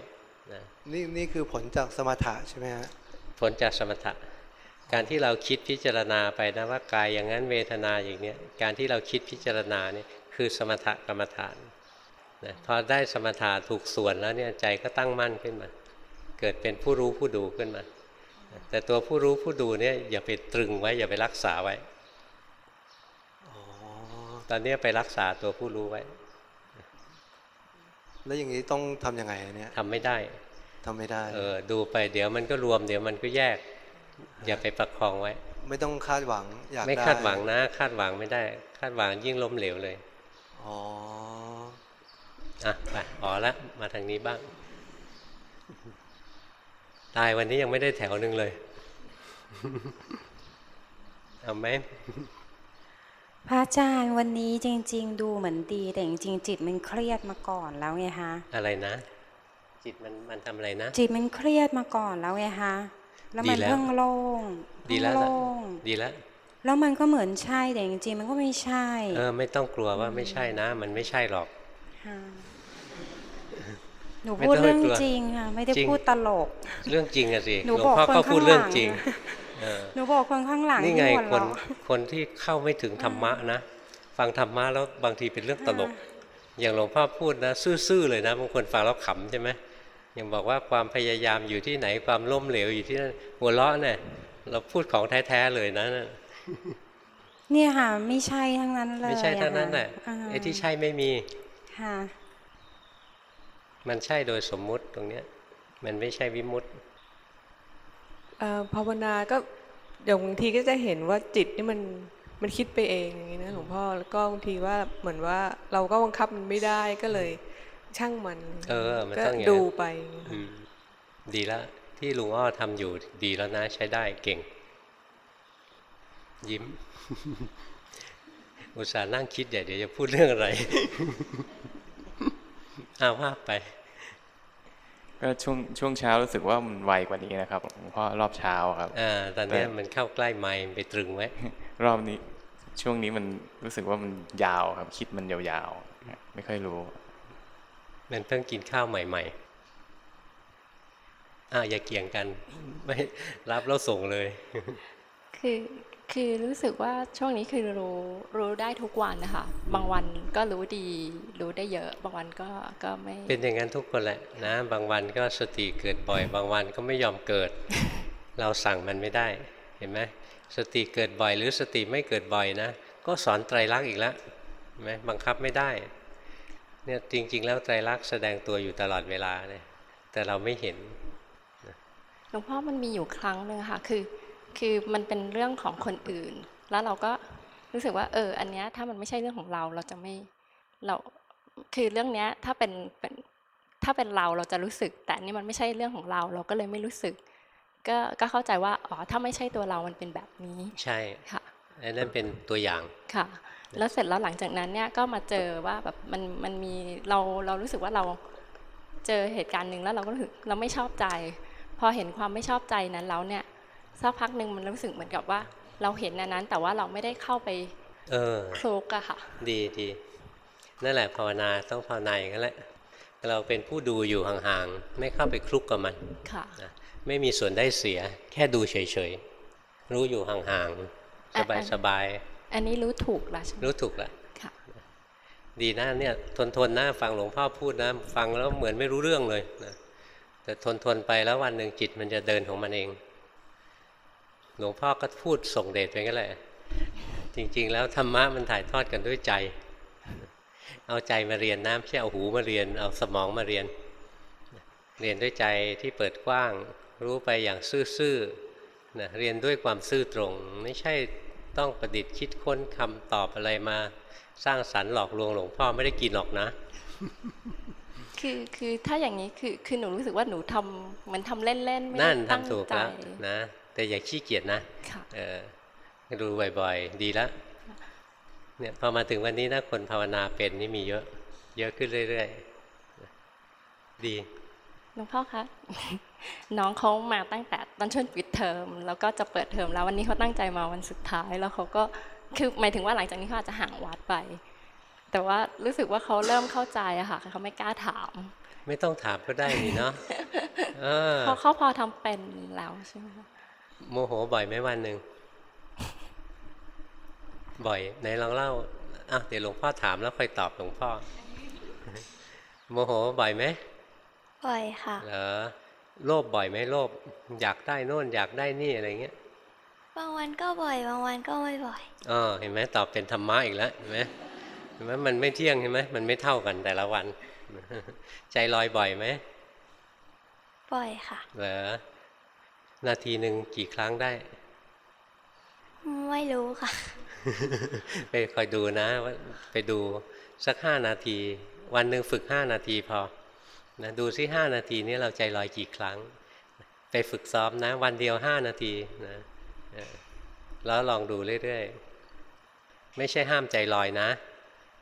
นะนี่นี่คือผลจากสมถะใช่ไหมฮะผลจากสมถะ การที่เราคิดพิจารณาไปนะว่ากายอย่างนั้นเวทนาอย่างเนี้ยการที่เราคิดพิจารณาเนี่ยคือสมถกรรมฐานนะพอได้สมถะถูกส่วนแล้วเนี่ยใจก็ตั้งมั่นขึ้นมา เกิดเป็นผู้รู้ผู้ดูขึ้นมา แต่ตัวผู้รู้ผู้ดูเนี่ยอย่าไปตรึงไว้อย่าไปรักษาไว้อ๋อ ตอนเนี้ยไปรักษาตัวผู้รู้ไว้ แล้วอย่างนี้ต้องทำยังไงอะเนี่ยทำไม่ได้ทำไม่ได้ เออ ดูไปเดี๋ยวมันก็รวมเดี๋ยวมันก็แยก อย่าไปประคองไว้ ไม่ต้องคาดหวัง อยากไม่ได้คาดหวังนะ คาดหวังไม่ได้ คาดหวังยิ่งล้มเหลวเลย อ๋อ อะไปอ๋อละมาทางนี้บ้าง ตายวันนี้ยังไม่ได้แถวหนึ่งเลย เอาไหม พระอาจารย์วันนี้จริง ๆ ดูเหมือนดีแต่จริงๆจิตมันเครียดมาก่อนแล้วไงคะอะไรนะ จิตมันมันทำอะไรนะ จิตมันเครียดมาก่อนแล้วไงคะแล้วดีมันแล้วเพิ่งโล่งดีแล้วเพิ่งล่ะโล่งดีแล้วแล้วมันก็เหมือนใช่แต่จริงๆมันก็ไม่ใช่ เออ ไม่ต้องกลัวว่าไม่ใช่นะ มันไม่ใช่หรอกค่ะหนูไม่พูดต้องเรื่องกลัวจริงค่ะไม่ได้จริงพูดตลก เรื่องจริงอะสิหนูหลวงบอกพ่อคนก็พูดข้างหลังเรื่องจริงเออ หนูบอกคนข้างหลังนี่ไงที่หัวคนเราะคนที่เข้าไม่ถึงธรรมะนะ ฟังธรรมะแล้วบางทีเป็นเรื่องตลก อย่างหลวงพ่อพูดนะ ซื่อๆเลยนะบางคนฟังแล้วขำใช่ไหมอย่างบอกว่าความพยายามอยู่ที่ไหนความล้มเหลวอยู่ที่นั่นหัวเราะเนี่ยเราพูดของแท้ๆเลยนะเนี่ยค่ะ ไม่ใช่ทั้งนั้นเลย ไม่ใช่เท่านั้นแหละอ่าไอ้ที่ใช่ไม่มีค่ะมันใช่โดยสมมุติตรงเนี้ย มันไม่ใช่วิมุตติเอ่อ ภาวนาก็อย่างบางทีก็จะเห็นว่าจิตนี่มันมันคิดไปเองอย่างนี้นะหลวงพ่อแล้วก็บางทีว่าเหมือนว่าเราก็บังคับมันไม่ได้ก็เลยช่างมัน เออมันก็ต้องอย่างนั้นดูไปอืมดีแล้วที่ลุงอ้อทำอยู่ดีแล้วนะใช้ได้เก่ง ยิ้มอุตส่าห์นั่งคิดใหญ่เดี๋ยวจะพูดเรื่องอะไรเอาว่าไป ก็ช่วงช่วงเช้ารู้สึกว่ามันไวกว่านี้นะครับหลวงพ่อรอบเช้าครับอ่าตอนเนี้ยแต่มันเข้าใกล้ไม้ไปตรึงไว้รอบนี้ช่วงนี้มันรู้สึกว่ามันยาวครับ คิดมันยาวๆ ไม่ค่อยรู้ มันเพิ่งกินข้าวใหม่ ๆอ้าวอย่าเกี่ยงกัน ไม่รับแล้วส่งเลย คือ คือรู้สึกว่าช่วงนี้คือรู้รู้ได้ทุกวันนะคะบางวันก็รู้ดี รู้ได้เยอะ บางวันก็ก็ไม่ เป็นอย่างนั้นทุกคนแหละนะ บางวันก็สติเกิดบ่อย บางวันก็ไม่ยอมเกิด เราสั่งมันไม่ได้ เห็นไหมสติเกิดบ่อย หรือสติไม่เกิดบ่อยนะ ก็สอนไตรลักษณ์อีกแล้วเห็นไหมบังคับไม่ได้เนี่ยจริง ๆ แล้วไตรลักษณ์แสดงตัวอยู่ตลอดเวลาเลยแต่เราไม่เห็นหลวงพ่อมันมีอยู่ครั้งหนึ่งค่ะคือ คือมันเป็นเรื่องของคนอื่น แล้วเราก็รู้สึกว่า เออ อันเนี้ยถ้ามันไม่ใช่เรื่องของเราเราจะไม่เราคือเรื่องเนี้ยถ้าเป็นเป็นถ้าเป็นเราเราจะรู้สึก แต่อันนี่มันไม่ใช่เรื่องของเรา เราก็เลยไม่รู้สึก ก็ก็เข้าใจว่าอ๋อถ้าไม่ใช่ตัวเรามันเป็นแบบนี้ ใช่ค่ะอันนั้นเป็นตัวอย่างค่ะ แล้วเสร็จแล้วหลังจากนั้นเนี่ยก็มาเจอว่าแบบมันมันมีเราเรารู้สึกว่าเราเจอเหตุการณ์หนึ่งแล้วเราก็รู้สึกเราไม่ชอบใจ พอเห็นความไม่ชอบใจนั้นแล้วเนี่ย สักพักหนึ่งมันรู้สึกเหมือนกับว่า เราเห็นอันนั้น แต่ว่าเราไม่ได้เข้าไปเออคลุกอะค่ะ ดีดีนั่นแหละภาวนาต้องภาวนาอย่างนั้นแหละ เราเป็นผู้ดูอยู่ห่างๆ ไม่เข้าไปคลุกกับมันค่ะนะไม่มีส่วนได้เสีย แค่ดูเฉยๆ รู้อยู่ห่างๆอะสบายอันนี้รู้ถูกแล้วใช่ไหมๆรู้ถูกแล้วค่ะดีนะเนี่ยทนทนๆนะฟังหลวงพ่อพูดนะ ฟังแล้วเหมือนไม่รู้เรื่องเลยนะแต่ทนทนๆไปแล้ววันหนึ่งจิตมันจะเดินของมันเอง หลวงพ่อก็พูดส่งเดชไปงั้นแหละจริง ๆ แล้วธรรมะมันถ่ายทอดกันด้วยใจ เอาใจมาเรียนนะไม่ใช่เอาหูมาเรียน เอาสมองมาเรียน เรียนด้วยใจที่เปิดกว้าง รู้ไปอย่างซื่อๆนะเรียนด้วยความซื่อตรง ไม่ใช่ต้องประดิษฐ์คิดค้นคำตอบอะไรมาสร้างสรรค์หลอกลวงหลวงพ่อไม่ได้กินหรอกนะ คือคือถ้าอย่างนี้คือคือหนูรู้สึกว่าหนูทำเหมือนทำเล่นๆไม่ได้นั่นตั้งทำถูกใจแล้วนะ แต่อย่าขี้เกียจนะค่ะเออดูบ่อยๆ ดีแล้วเนี่ยพอมาถึงวันนี้นะคนภาวนาเป็นนี่มีเยอะ เยอะขึ้นเรื่อยๆ ดีหลวงพ่อคะน้องเขามาตั้งแต่ตอนช่วงปิดเทอมแล้วก็จะเปิดเทอมแล้ววันนี้เขาตั้งใจมาวันสุดท้ายแล้วเขาก็คือหมายถึงว่าหลังจากนี้เขาอาจจะห่างวัดไป แต่ว่ารู้สึกว่าเขาเริ่มเข้าใจอะค่ะเขาไม่กล้าถาม ไม่ต้องถามก็ได้นี่เนาะเออเพราะเขาพอทำเป็นแล้วใช่ไหมคะ โมโหบ่อยไหมวันหนึ่งบ่อยไหนลองเล่าอะเดี๋ยวหลวงพ่อถามแล้วค่อยตอบหลวงพ่อ โมโหบ่อยไหมบ่อยค่ะเหรอโลภบ่อยไหมโลภอยากได้โน่นอยากได้นี่อะไรเงี้ยบางวันก็บ่อย บางวันก็ไม่บ่อยอ๋อเห็นไหมตอบเป็นธรรมะอีกแล้วเห็นไหมเห็นไหมมันไม่เที่ยงเห็นไหมมันไม่เท่ากันแต่ละวัน ใจลอยบ่อยไหมบ่อยค่ะเหรอ นาทีหนึ่งกี่ครั้งได้ ไม่รู้ค่ะ ไปคอยดูนะว่าไปดูสักห้านาที วันหนึ่งฝึกห้านาทีพอนะดูซิห้านาทีนี้เราใจลอยกี่ครั้ง ไปฝึกซ้อมนะ วันเดียวห้านาทีนะเออแล้วลองดูเรื่อยๆ ไม่ใช่ห้ามใจลอยนะ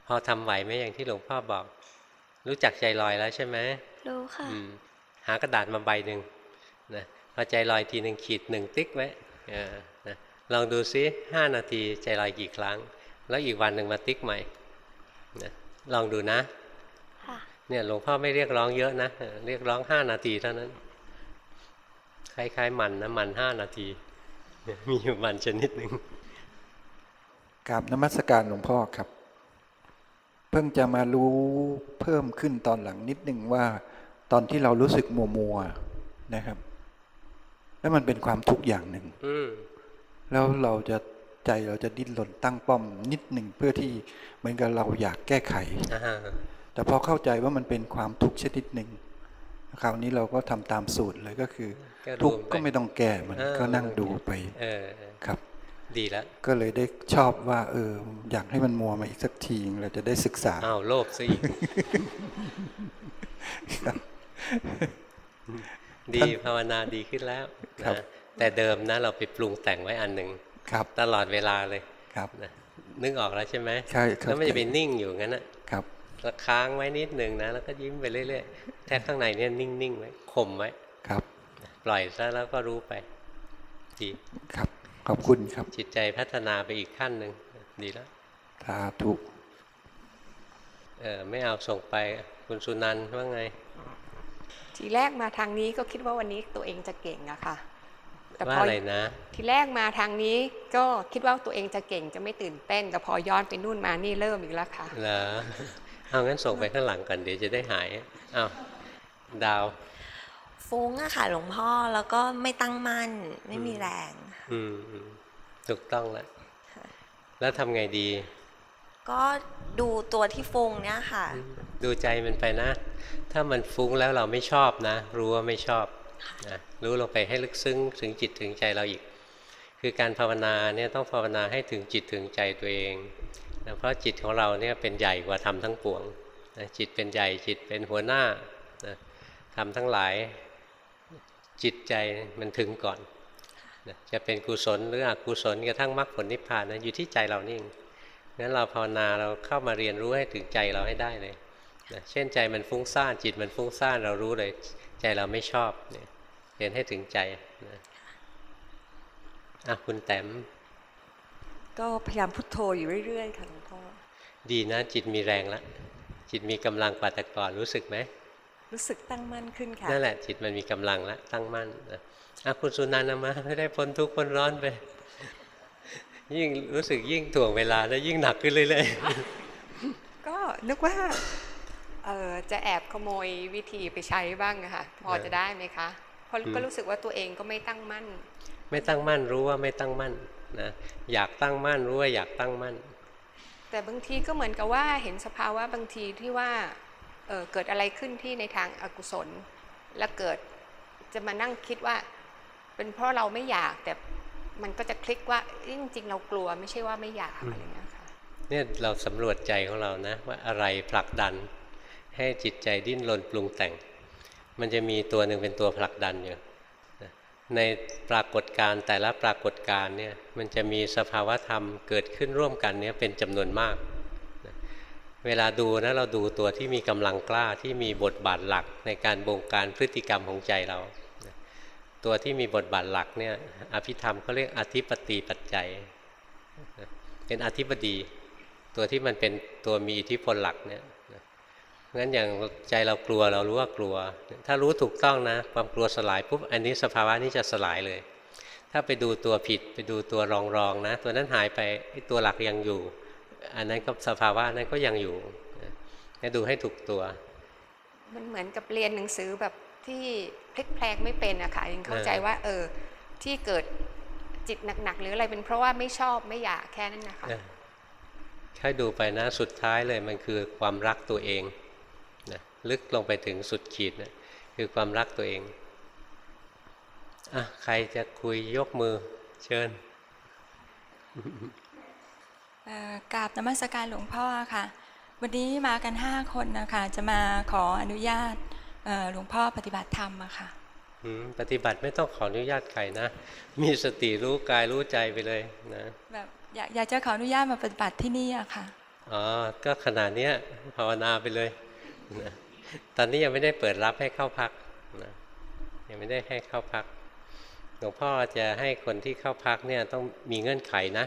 พอทำไหวไหมอย่างที่หลวงพ่อบอก รู้จักใจลอยแล้วใช่ไหมรู้ค่ะอืมหากระดาษมาใบหนึ่งนะ พอใจลอยทีหนึ่งขีดหนึ่งติ๊กไว้เออนะลองดูซิห้านาทีใจลอยกี่ครั้ง แล้วอีกวันหนึ่งมาติ๊กใหม่นะลองดูนะค่ะเนี่ยหลวงพ่อไม่เรียกร้องเยอะนะเออเรียกร้องห้านาทีเท่านั้น คล้ายๆมันนะมันห้านาที มีอยู่มันชนิดหนึ่งกราบนมัสการหลวงพ่อครับ เพิ่งจะมารู้เพิ่มขึ้นตอนหลังนิดนึงว่า ตอนที่เรารู้สึกมัวมัวๆนะครับ แล้วมันเป็นความทุกข์อย่างหนึ่งอืมแล้วเราจะใจเราจะดิ้นรนตั้งป้อมนิดหนึ่งเพื่อที่เหมือนกับเราอยากแก้ไขอ่าแต่พอเข้าใจว่ามันเป็นความทุกข์ชนิดหนึ่งคราวนี้เราก็ทำตามสูตรเลยก็คือก็ทุดูกข์ไปก็ไม่ต้องแก้มันเออก็นั่งดูไปเออเออครับ ดีแล้วก็เลยได้ชอบว่า เออ อยากให้มันมัวมาอีกสักทีเราจะได้ศึกษาอ้าวโลภซะอีกครับ ดีภาวนาดีขึ้นแล้วครับนะแต่เดิมนะเราไปปรุงแต่งไว้อันหนึ่งครับตลอดเวลาเลยครับนะนึกออกแล้วใช่ไหมใช่ครับแล้วมันจะไปนิ่งอยู่งั้นน่ะครับแล้วค้างไว้นิดหนึ่งนะแล้วก็ยิ้มไปเรื่อยๆแท้ข้างในเนี่ยนิ่งๆไว้ข่มไว้ครับ ปล่อยซะแล้วก็รู้ไปดีครับ ขอบคุณครับ จิตใจพัฒนาไปอีกขั้นหนึ่งดีแล้วสาธุเออไม่เอาส่งไปคุณสุนันท์ว่าไง ทีแรกมาทางนี้ก็คิดว่าวันนี้ตัวเองจะเก่งอะค่ะแต่ว่าพออะไรนะ ทีแรกมาทางนี้ก็คิดว่าตัวเองจะเก่งจะไม่ตื่นเต้น แต่พอย้อนไปนู่นมานี่เริ่มอีกแล้วค่ะเหรอเอางั้นส่งไปข้างหลังก่อนเดี๋ยวจะได้หายอ้าวดาว ฟุ้งอะค่ะ หลวงพ่อแล้วก็ไม่ตั้งมั่น ไม่มีแรง อืมอืมถูกต้องแล้วแล้วทำไงดี ก็ดูตัวที่ฟุ้งเนี่ยค่ะ ดูใจมันไปนะ ถ้ามันฟุ้งแล้วเราไม่ชอบนะ รู้ว่าไม่ชอบนะรู้ลงไปให้ลึกซึ้งถึงจิตถึงใจเราอีก คือการภาวนาเนี่ยต้องภาวนาให้ถึงจิตถึงใจตัวเองนะเพราะจิตของเราเนี่ยเป็นใหญ่กว่าธรรมทั้งปวงนะจิตเป็นใหญ่จิตเป็นหัวหน้านะธรรมทั้งหลายจิตใจมันถึงก่อนนะจะเป็นกุศลหรืออกุศลกระทั่งมรรคผลนิพพานนะอยู่ที่ใจเรานี่เอง งั้นเราภาวนาเราเข้ามาเรียนรู้ให้ถึงใจเราให้ได้เลยนะเช่นใจมันฟุ้งซ่านจิตมันฟุ้งซ่านเรารู้เลย ใจเราไม่ชอบเนี่ยเรียนให้ถึงใจนะอะคุณแต้มก็พยายามพุทโธอยู่เรื่อยๆค่ะหลวงพ่อดีนะ จิตมีแรงแล้วจิตมีกำลังกว่าแต่ก่อนรู้สึกไหมรู้สึกตั้งมั่นขึ้นค่ะนั่นแหละจิตมันมีกำลังแล้วตั้งมั่นนะอะคุณสุนันท์เอามาไม่ได้พ้นทุกข์พ้นร้อนไป ยิ่งรู้สึกยิ่งถ่วงเวลาแล้วยิ่งหนักขึ้นเรื่อยก็นึกว่าเออจะแอบขโมยวิธีไปใช้บ้างอะค่ะพอจะได้ไหมคะเพราะก็รู้สึกว่าตัวเองก็ไม่ตั้งมั่นๆไม่ตั้งมั่นรู้ว่าไม่ตั้งมั่นนะอยากตั้งมั่นรู้ว่าอยากตั้งมั่น แต่บางทีก็เหมือนกับว่าเห็นสภาวะบางทีที่ว่าเอ่อเกิดอะไรขึ้นที่ในทางอากุศล แล้วเกิดจะมานั่งคิดว่า เป็นเพราะเราไม่อยากแต่ มันก็จะคลิกว่าเอ๊ะจริงๆ เรากลัวไม่ใช่ว่าไม่อยากอะไรเงี้ยค่ะเนี่ยเราสำรวจใจของเรานะ ว่าอะไรผลักดัน ให้จิตใจดิ้นรนปรุงแต่ง มันจะมีตัวหนึ่งเป็นตัวผลักดันอยู่นะในปรากฏการณ์แต่ละปรากฏการณ์เนี่ยมันจะมีสภาวธรรมเกิดขึ้นร่วมกันเนี่ยเป็นจำนวนมากนะเวลาดูนะเราดูตัวที่มีกำลังกล้าที่มีบทบาทหลักในการบงการพฤติกรรมของใจเรานะ ตัวที่มีบทบาทหลักเนี่ยอภิธรรมเขาเรียกอธิปติปัจจัย เป็นอธิบดี ตัวที่มันเป็นตัวมีอิทธิพลหลักเนี่ยงั้นอย่างใจเรากลัวเรารู้ว่ากลัว ถ้ารู้ถูกต้องนะ ความกลัวสลายปุ๊บอันนี้สภาวะนี้จะสลายเลย ถ้าไปดูตัวผิดไปดูตัวรองรองนะ ตัวนั้นหายไปตัวหลักยังอยู่ อันนั้นก็สภาวะนั้นก็ยังอยู่นะให้ดูให้ถูกตัว มันเหมือนกับเรียนหนังสือแบบ ที่พลิกแพลงไม่เป็นอะค่ะยังเข้าใจว่า เออ ที่เกิดจิตหนักๆหรืออะไรเป็นเพราะว่าไม่ชอบไม่อยากแค่นั้นนะคะเออค่อยดูไปนะสุดท้ายเลยมันคือความรักตัวเองนะลึกลงไปถึงสุดขีดนะคือความรักตัวเองอะใครจะคุยยกมือเชิญเอ่อกราบนมัสการหลวงพ่อค่ะ วันนี้มากันห้าคนนะคะจะมาขออนุญาตเอ่อ หลวงพ่อปฏิบัติธรรมอะค่ะอืมปฏิบัติไม่ต้องขออนุญาตใครนะ มีสติรู้กายรู้ใจไปเลยนะแบบอยากอยากจะขออนุญาตมาปฏิบัติที่นี่อะค่ะอ๋อก็ขนาดเนี้ยภาวนาไปเลยนะตอนนี้ยังไม่ได้เปิดรับให้เข้าพักนะยังไม่ได้ให้เข้าพักหลวงพ่อจะให้คนที่เข้าพักเนี่ยต้องมีเงื่อนไขนะ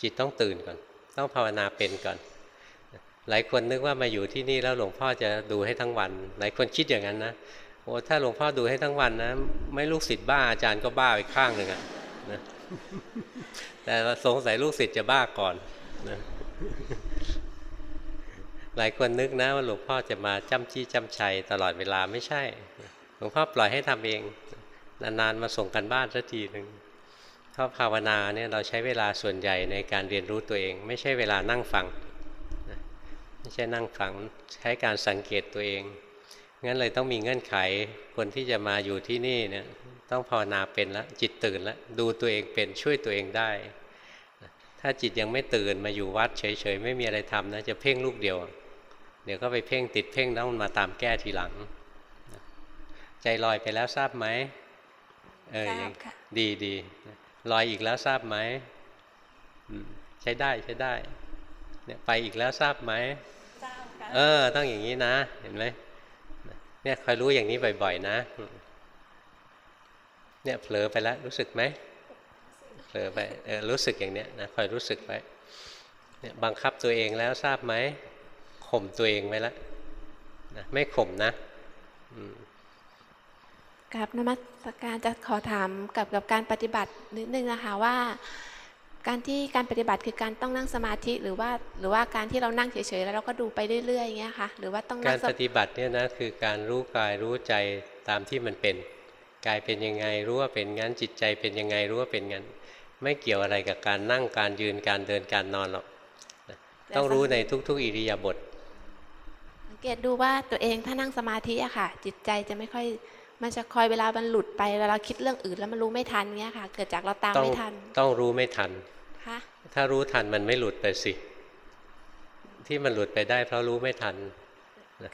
จิตต้องตื่นก่อน ต้องภาวนาเป็นก่อน หลายคนนึกว่ามาอยู่ที่นี่แล้วหลวงพ่อจะดูให้ทั้งวัน หลายคนคิดอย่างนั้นนะโอ้ถ้าหลวงพ่อดูให้ทั้งวันนะไม่ลูกศิษย์บ้าอาจารย์ก็บ้าไปข้างหนึ่งอะนะแต่สงสัยลูกศิษย์จะบ้าก่อนนะหลายคนนึกนะว่าหลวงพ่อจะมาจ้ำจี้จ้ำชัยตลอดเวลาไม่ใช่ หลวงพ่อปล่อยให้ทำเอง นานๆมาส่งกันบ้านสักทีหนึ่งเพราภาวนาเนี่ยเราใช้เวลาส่วนใหญ่ในการเรียนรู้ตัวเอง ไม่ใช่เวลานั่งฟัง ไม่ใช่นั่งฟังใช้การสังเกตตัวเอง งั้นเลยต้องมีเงื่อนไขคนที่จะมาอยู่ที่นี่เนี่ยต้องภาวนาเป็นแล้วจิตตื่นแล้วดูตัวเองเป็นช่วยตัวเองได้ ถ้าจิตยังไม่ตื่นมาอยู่วัดเฉยๆ ไม่มีอะไรทำนะจะเพ่งลูกเดียว เดี๋ยวก็ไปเพ่งติดเพ่งต้องมาตามแก้ทีหลัง ใจลอยไปแล้วทราบไหมเออทราบยังค่ะดีดีลอยอีกแล้วทราบไหมอืมใช้ได้ใช้ได้ เนี่ยไปอีกแล้วทราบไหมเออ ต้องอย่างนี้นะ เห็นไหมเนี่ยคอยรู้อย่างนี้บ่อย ๆ นะอืมเนี่ยเผลอไปแล้วรู้สึกไหมเผลอไปเออรู้สึกอย่างเนี้ยนะคอยรู้สึกไว้เนี่ยบังคับตัวเองแล้วทราบไหมข่มตัวเองไว้แล้วนะไม่ข่มนะอืมกับนมัสการจะขอถามกับกับการปฏิบัตินิดนึงนะคะว่า การที่การปฏิบัติคือการต้องนั่งสมาธิหรือว่าหรือว่าการที่เรานั่งเฉยๆแล้วเราก็ดูไปเรื่อยๆอย่างเงี้ยค่ะหรือว่าต้องกานั่รงสปฏิบัติเนี่ยนะคือการรู้กายรู้ใจตามที่มันเป็นกายเป็นยังไงรู้ว่าเป็นงั้นจิตใจเป็นยังไงรู้ว่าเป็นงั้น ไม่เกี่ยวอะไรกับการนั่งการยืนการเดินการนอนหรอกนะต้องรู้ในทุก ๆ อิริยาบถสังเกตดูว่าตัวเองถ้านั่งสมาธิอะค่ะ จิตใจจะไม่ค่อย มันจะคอยเวลามันหลุดไปเวลาคิดเรื่องอื่นแล้วมันรู้ไม่ทันเงี้ยค่ะ เกิดจากเราตามต้องไม่ทัน ต้องรู้ไม่ทันค่ะถ้ารู้ทันมันไม่หลุดไปสิ ที่มันหลุดไปได้ เพราะรู้ไม่ทัน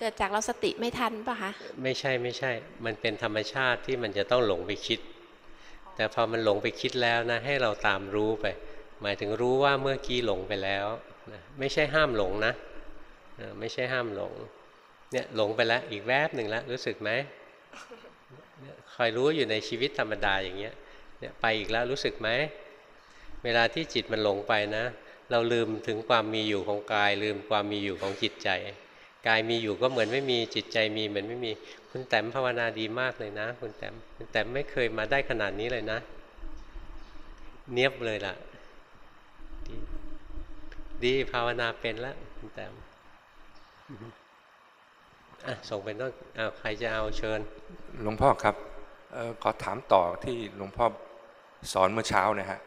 เกิดจากเราสติไม่ทันป่ะคะไม่ใช่ไม่ใช่ มันเป็นธรรมชาติที่มันจะต้องหลงไปคิด แต่พอมันหลงไปคิดแล้วนะ ให้เราตามรู้ไป หมายถึงรู้ว่าเมื่อกี้หลงไปแล้วนะไม่ใช่ห้ามหลงนะเออไม่ใช่ห้ามหลงเนี่ยหลงไปแล้วอีกแวบหนึ่งแล้วรู้สึกไหมเนี่ย คอยรู้อยู่ในชีวิตธรรมดาอย่างเงี้ยเนี่ยไปอีกแล้วรู้สึกไหมเวลาที่จิตมันหลงไปนะ เราลืมถึงความมีอยู่ของกาย ลืมความมีอยู่ของจิตใจ กายมีอยู่ก็เหมือนไม่มีจิตใจมีเหมือนไม่มี คุณแต้มภาวนาดีมากเลยนะ คุณแต้มคุณแต้มไม่เคยมาได้ขนาดนี้เลยนะ เนียบเลยล่ะ ดีดีภาวนาเป็นแล้วคุณแต้มอะส่งเป็นต้องอ้าวใครจะเอาเชิญ หลวงพ่อครับ ขอถามต่อที่หลวงพ่อสอนเมื่อเช้านะฮะ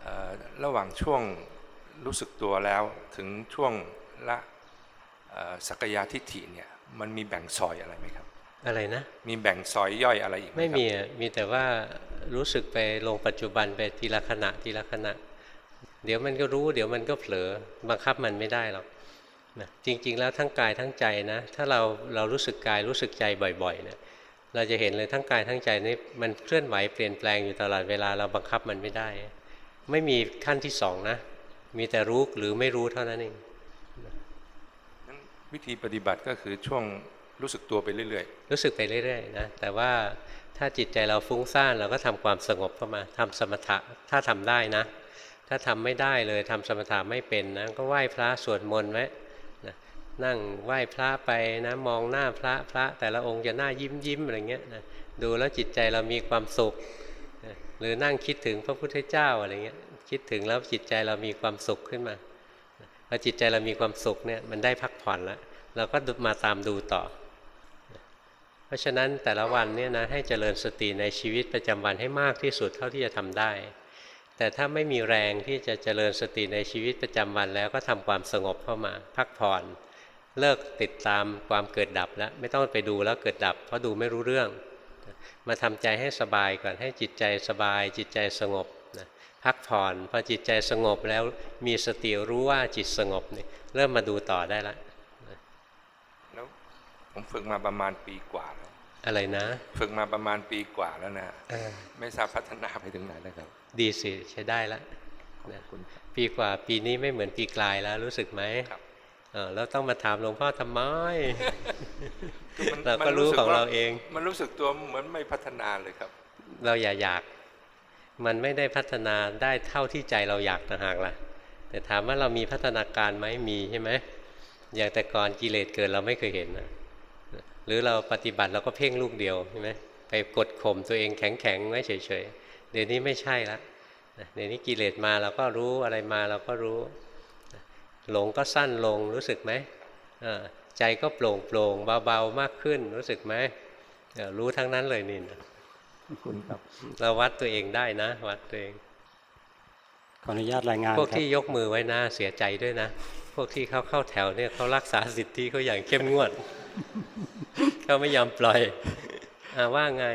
เอ่อระหว่างช่วงรู้สึกตัวแล้วถึงช่วงละเอ่อสักยาทิฏฐิเนี่ยมันมีแบ่งซอยอะไรไหมครับ อะไรนะ มีแบ่งซอยย่อยอะไรอีกหไม่ครับมีอะมีแต่ว่ารู้สึกไปลงปัจจุบันไปทีละขณะทีละขณะ เดี๋ยวมันก็รู้ เดี๋ยวมันก็เผลอบังคับมันไม่ได้หรอกนะจริง ๆ แล้วทั้งกายทั้งใจนะ ถ้าเราเรารู้สึกกายรู้สึกใจบ่อยๆเนี่ย เราจะเห็นเลยทั้งกายทั้งใจนี่มันเคลื่อนไหวเปลี่ยนแปลงอยู่ตลอดเวลาเราบังคับมันไม่ได้ ไม่มีขั้นที่สองนะ มีแต่รู้หรือไม่รู้เท่านั้นเองวิธีปฏิบัติก็คือช่วงรู้สึกตัวไปเรื่อยรู้สึกไปเรื่อยๆนะแต่ว่าถ้าจิตใจเราฟุ้งซ่านเราก็ทำความสงบเข้ามาทำสมถะถ้าทำได้นะ ถ้าทำไม่ได้เลยทำสมถะไม่เป็นนะก็ไหว้พระสวดมนต์ไว้ นั่งไหว้พระไปนะมองหน้าพระพระ แต่ละองค์จะหน้ายิ้มยิ้มอะไรเงี้ยนะดูแล้วจิตใจเรามีความสุขนะหรือนั่งคิดถึงพระพุทธเจ้าอะไรเงี้ยคิดถึงแล้วจิตใจเรามีความสุขขึ้นมาพอจิตใจเรามีความสุขเนี่ยมันได้พักผ่อนแล้วเราก็มาตามดูต่อ เพราะฉะนั้นแต่ละวันเนี่ยนะให้เจริญสติในชีวิตประจำวันให้มากที่สุดเท่าที่จะทำได้ แต่ถ้าไม่มีแรงที่จะเจริญสติในชีวิตประจำวันแล้วก็ทำความสงบเข้ามา พักผ่อน เลิกติดตามความเกิดดับแล้วไม่ต้องไปดูแล้วเกิดดับ เพราะดูไม่รู้เรื่อง มาทำใจให้สบายก่อนให้จิตใจสบาย จิตใจสงบนะพักผ่อนพอจิตใจสงบแล้วมีสติรู้ว่าจิตสงบนี่เริ่มมาดูต่อได้ละๆแล้วผมฝึกมาประมาณปีกว่าแล้วอะไรนะ ฝึกมาประมาณปีกว่าแล้วนะเออไม่ทราบพัฒนาไปถึงไหนแล้วครับ ดีสิใช้ได้แล้วนะปีกว่าปีนี้ไม่เหมือนปีกลายแล้วรู้สึกไหมเออ แล้วต้องมาถามหลวงพ่อทำไมเราก็รู้ของเราเอง มันรู้สึกตัวเหมือนไม่พัฒนาเลยครับ เราอย่าอยาก มันไม่ได้พัฒนาได้เท่าที่ใจเราอยากต่างหากล่ะ แต่ถามว่าเรามีพัฒนาการไหมมีใช่ไหมอย่างแต่ก่อนกิเลสเกิดเราไม่เคยเห็นนะหรือเราปฏิบัติเราก็เพ่งลูกเดียวใช่ไหมไปกดข่มตัวเองแข็งแข็งๆไว้เฉยๆเดี๋ยวนี้ไม่ใช่ละเดี๋ยวนี้กิเลสมาเราก็รู้อะไรมาเราก็รู้ หลงก็สั้นลงรู้สึกไหมอ่าใจก็โปร่งโปร่งเบาๆมากขึ้นรู้สึกไหมเออรู้ทั้งนั้นเลยนี่นะคุณครับเราวัดตัวเองได้นะ วัดตัวเองขออนุญาตรายงานพวกครับที่ยกมือไว้หน้าเสียใจด้วยนะ พวกที่เขาเข้าแถวเนี่ยเขารักษาสิทธิเขาอย่างเข้มงวดเขาไม่ยอมปล่อยอาว่าไง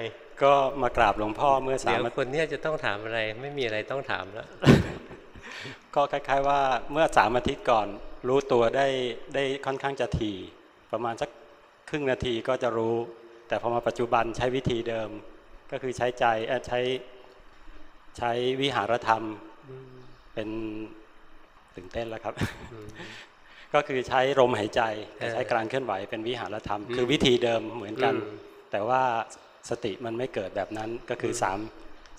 ก็มากราบหลวงพ่อเมื่อสาเดี๋ยวมอาทิตย์คนเนี้ยจะต้องถามอะไร ไม่มีอะไรต้องถามแล้ว ก็คล้าย ๆ ว่าเมื่อสามอาทิตย์ก่อนรู้ตัวได้ได้ค่อนข้างจะถี่ประมาณสักครึ่งนาทีก็จะรู้ แต่พอมาปัจจุบันใช้วิธีเดิม ก็คือใช้ใจเอ่อใช้ใช้วิหารธรรมเป็นตื่นเต้นแล้วครับก็คือใช้ลมหายใจแต่ใช้การเคลื่อนไหวเป็นวิหารธรรม คือวิธีเดิมเหมือนกันอืมแต่ว่าสติมันไม่เกิดแบบนั้นก็คือสาม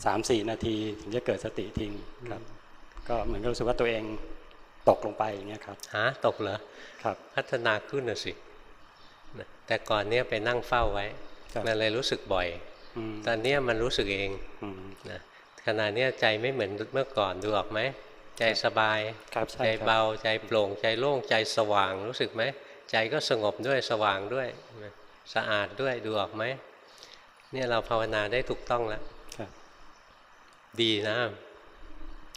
สามสี่นาทีถึงจะเกิดสติทิ้งครับ ก็เหมือนกับรู้สึกว่าตัวเองตกลงไปอย่างเงี้ยครับหาตกเหรอครับ พัฒนาขึ้นน่ะสินะแต่ก่อนเนี้ยไปนั่งเฝ้าไว้ครับมันเลยรู้สึกบ่อยอืมตอนเนี้ยมันรู้สึกเองอืมนะขณะเนี้ยใจไม่เหมือนเมื่อก่อนดูออกไหมใจสบายครับใช่ใจครับเบาใจโปร่งใจโล่งใจสว่างรู้สึกไหมใจก็สงบด้วยสว่างด้วย สะอาดด้วยดูออกไหมเนี่ยเราภาวนาได้ถูกต้องแล้วครับดีนะ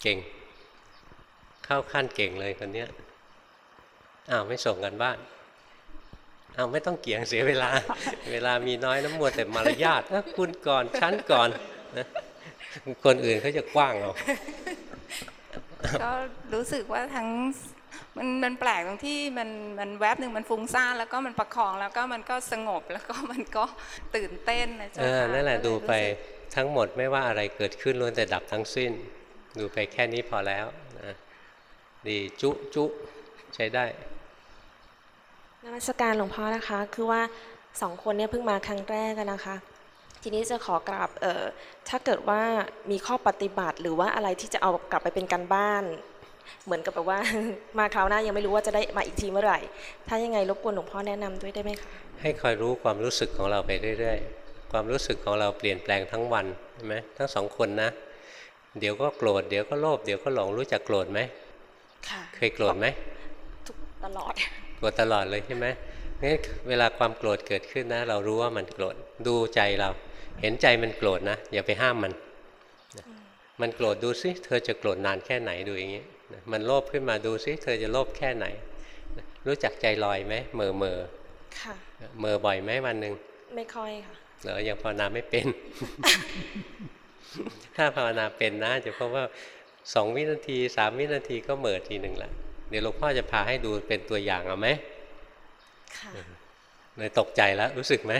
เก่ง เข้าขั้นเก่งเลยคนเนี้ยอ้าวไม่ส่งกันบ้านอ้าวไม่ต้องเกี่ยงเสียเวลา เวลามีน้อยน้ำมัวแต่มารยาทเอ้อคุณก่อนฉันก่อนนะคนอื่นเขาจะกว้างเอาก็รู้สึกว่าทั้งมันมันแปลกตรงที่มันมันแวบหนึ่งมันฟุ้งซ่านแล้วก็มันประคองแล้วก็มันก็สงบแล้วก็มันก็ตื่นเต้นนะเอเจ้าอค่ะนั่นแหละก็เยดูไปรู้สึกทั้งหมดไม่ว่าอะไรเกิดขึ้นล้วนแต่ดับทั้งสิ้น ดูไปแค่นี้พอแล้วนะ ดีจุจุใช้ได้นมัสการหลวงพ่อนะคะ คือว่าสองคนเนี่ยเพิ่งมาครั้งแรกอะนะคะ ทีนี้จะขอกราบเอ่อถ้าเกิดว่ามีข้อปฏิบัติหรือว่าอะไรที่จะเอากลับไปเป็นการบ้าน เหมือนกับแบบว่ามาคราวหน้ายังไม่รู้ว่าจะได้มาอีกทีเมื่อไหร่ ถ้ายังไงรบกวนหลวงพ่อแนะนำด้วยได้ไหมคะให้คอยรู้ความรู้สึกของเราไปเรื่อยๆ ความรู้สึกของเราเปลี่ยนแปลงทั้งวันใช่ไหมทั้งสองคนนะ เดี๋ยวก็โกรธเดี๋ยวก็โลภเดี๋ยวก็หลงรู้จักโกรธไหมค่ะ เคยโกรธไหมทุกตลอดโกรธตลอดเลยใช่ไหมงั้นเวลาความโกรธเกิดขึ้นนะ เรารู้ว่ามันโกรธดูใจเรา เห็นใจมันโกรธนะอย่าไปห้ามมัน มันโกรธดูซิเธอจะโกรธนานแค่ไหนดูอย่างนี้นะมันโลภขึ้นมาดูซิเธอจะโลภแค่ไหน รู้จักใจลอยไหมเมอเมอค่ะเมอบ่อยไหมวันหนึ่งไม่ค่อยค่ะเหรอยังภาวนาไม่เป็น ถ้าภาวนาเป็นนะจะพบว่า สองวินาทีสามวินาทีก็เหม่อทีหนึ่งละเดี๋ยวหลวงพ่อจะพาให้ดูเป็นตัวอย่างเอาไหมค่ะเลยตกใจแล้วรู้สึกไหม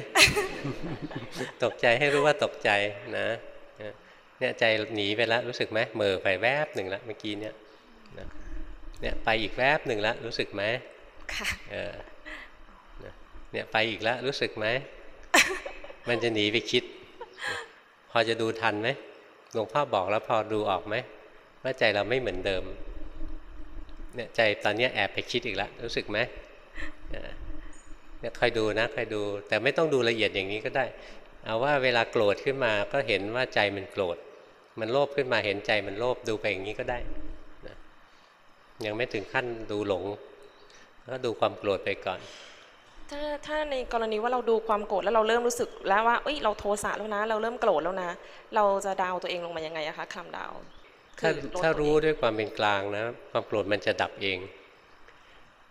ตกใจให้รู้ว่าตกใจนะเนี่ยใจหนีไปแล้วรู้สึกไหมเหม่อไปแวบหนึ่งแล้วเมื่อกี้เนี่ยนะเนี่ยไปอีกแวบหนึ่งแล้วรู้สึกไหมค่ะเออนะเนี่ยไปอีกแล้วรู้สึกไหม มันจะหนีไปคิด พอจะดูทันไหมหลวงพ่อบอกแล้วพอดูออกไหม ว่าใจเราไม่เหมือนเดิมเนี่ยใจตอนนี้แอบไปคิดอีกแล้วรู้สึกไหมเนี่ยคอยดูนะคอยดู แต่ไม่ต้องดูละเอียดอย่างนี้ก็ได้ เอาว่าเวลาโกรธขึ้นมาก็เห็นว่าใจมันโกรธ มันโลภขึ้นมาเห็นใจมันโลภดูไปอย่างนี้ก็ได้นะยังไม่ถึงขั้นดูหลง ก็ดูความโกรธไปก่อน ถ้าถ้าในกรณีว่าเราดูความโกรธแล้วเราเริ่มรู้สึกแล้วว่าเอ้ยเราโทสะแล้วนะ เราเริ่มโกรธแล้วนะ เราจะดาวตัวเองลงมายังไงอะคะคำดาว ถ้าคือลดถ้าตัวเองรู้ด้วยความเป็นกลางนะ ความโกรธมันจะดับเอง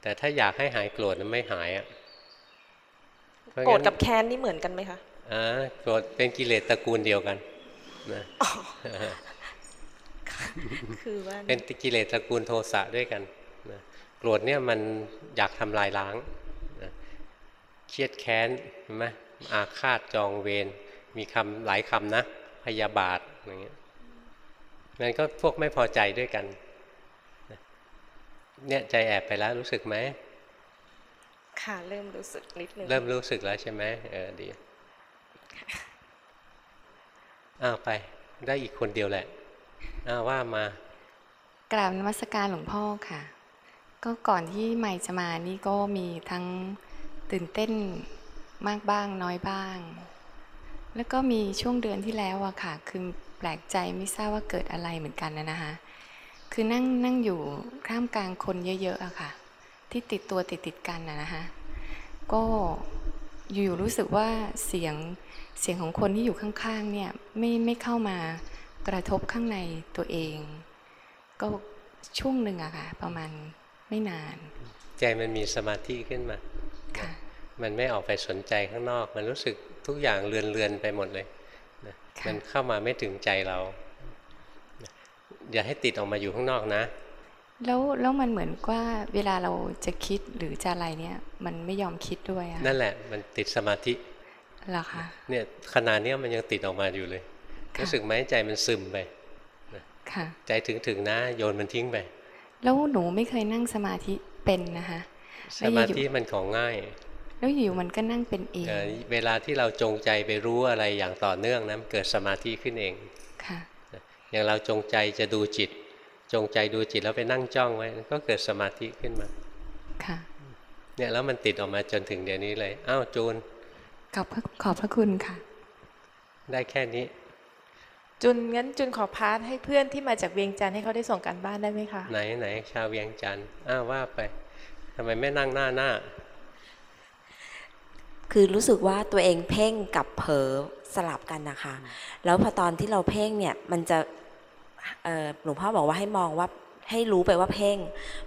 แต่ถ้าอยากให้หายโกรธมันไม่หายอะเพาะโกรธงั้นกับแค้นนี่เหมือนกันไหมคะอ่าโกรธเป็นกิเลสตระกูลเดียวกันนะคือว่าเป็นกิเลสตระกูลโทสะด้วยกันนะโกรธเนี่ยมันอยากทำลายล้างนะเครียดแค้นเห็นไหมอาฆาตจองเวรมีคำหลายคำนะพยาบาทอย่างเงี้ย มันก็พวกไม่พอใจด้วยกันนะเนี่ยใจแอบไปแล้วรู้สึกไหมค่ะเริ่มรู้สึกนิดนึงเริ่มรู้สึกแล้วใช่ไหมเออดีอ้าวไปได้อีกคนเดียวแหละอ้าวว่ามากราบนมัสการหลวงพ่อค่ะ ก็ก่อนที่ใหม่จะมานี่ก็มีทั้งตื่นเต้นมากบ้างน้อยบ้าง แล้วก็มีช่วงเดือนที่แล้วอะค่ะ คือ แปลกใจไม่ทราบว่าเกิดอะไรเหมือนกันนะนะคะ คือนั่งนั่งอยู่ข้ามกลางคนเยอะๆอะค่ะ ที่ติดตัวติดติดๆกันนะนะคะ ก็อยู่ๆรู้สึกว่าเสียงเสียงของคนที่อยู่ข้างๆเนี่ยไม่ไม่เข้ามากระทบข้างในตัวเอง ก็ช่วงหนึ่งอะค่ะ ประมาณไม่นาน ใจมันมีสมาธิขึ้นมาค่ะมันไม่ออกไปสนใจข้างนอก มันรู้สึกทุกอย่างเลือนเลือนๆไปหมดเลยนะ มันเข้ามาไม่ถึงใจเรานะอย่าให้ติดออกมาอยู่ข้างนอกนะ แล้วแล้วมันเหมือนว่าเวลาเราจะคิดหรือจะอะไรเนี่ย มันไม่ยอมคิดด้วยอะนั่นแหละ มันติดสมาธิเหรอคะเนี่ยขนาดเนี้ยมันยังติดออกมาอยู่เลยค่ะรู้สึกไหมใจมันซึมไปนะค่ะใจถึงถึงๆนะโยนมันทิ้งไปแล้วหนูไม่เคยนั่งสมาธิเป็นนะคะสแล้วมาอยู่ธิมันของง่าย แล้วอยู่มันก็นั่งเป็นเองเอ่อเวลาที่เราจงใจไปรู้อะไรอย่างต่อเนื่องนะมันเกิดสมาธิขึ้นเองค่ะอย่างเราจงใจจะดูจิต จงใจดูจิตแล้วไปนั่งจ้องไว้ ก็เกิดสมาธิขึ้นมาค่ะเนี่ยแล้วมันติดออกมาจนถึงเดี๋ยวนี้เลยอ้าวจูนขอบพระขอบพระคุณค่ะ ได้แค่นี้ จุนงั้นจุนขอพาร์ทให้เพื่อนที่มาจากเวียงจันทน์ให้เขาได้ส่งการบ้านได้ไหมคะไหนไหนชาวเวียงจันทน์อ้าวว่าไปทำไมไม่นั่งหน้าหน้า คือรู้สึกว่าตัวเองเพ่งกับเผลอสลับกันนะคะ แล้วพอตอนที่เราเพ่งเนี่ยมันจะเอ่อหลวงพ่อบอกว่าให้มองว่าให้รู้ไปว่าเพ่ง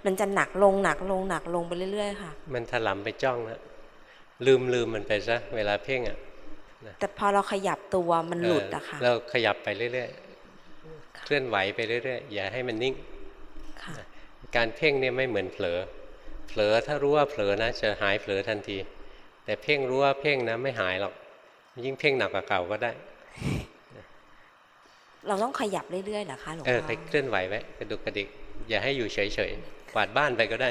มันจะหนักลงหนักลงหนักลงไปเรื่อยๆค่ะ มันถลำไปจ้องแล้วลืมลืมมันไปซะเวลาเพ่งอะแต่พอเราขยับตัวมันหลุดอะค่ะเออเราขยับไปเรื่อยๆเคลื่อนไหวไปเรื่อยๆอย่าให้มันนิ่งค่ะการเพ่งเนี่ยไม่เหมือนเผลอเผลอถ้ารู้ว่าเผลอนะจะหายเผลอทันที แต่เพ่งรู้ว่าเพ่งนะไม่หายหรอก ยิ่งเพ่งหนักกว่าเก่าก็ได้ เราต้องขยับเรื่อยๆเหรอคะหลวงเออพ่อไปเคลื่อนไหวไว้กระดุกกระดิก อย่าให้อยู่เฉยๆกวาดบ้านไปก็ได้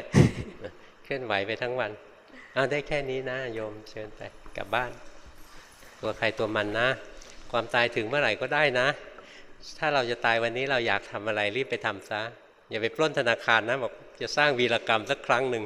เคลื่อนไหวไปทั้งวันเอาได้แค่นี้นะโยมเชิญไปกลับบ้าน ตัวใครตัวมันนะ ความตายถึงเมื่อไหร่ก็ได้นะ ถ้าเราจะตายวันนี้เราอยากทำอะไรรีบไปทำซะอย่าไปปล้นธนาคารนะบอกจะสร้างวีรกรรมสักครั้งหนึ่ง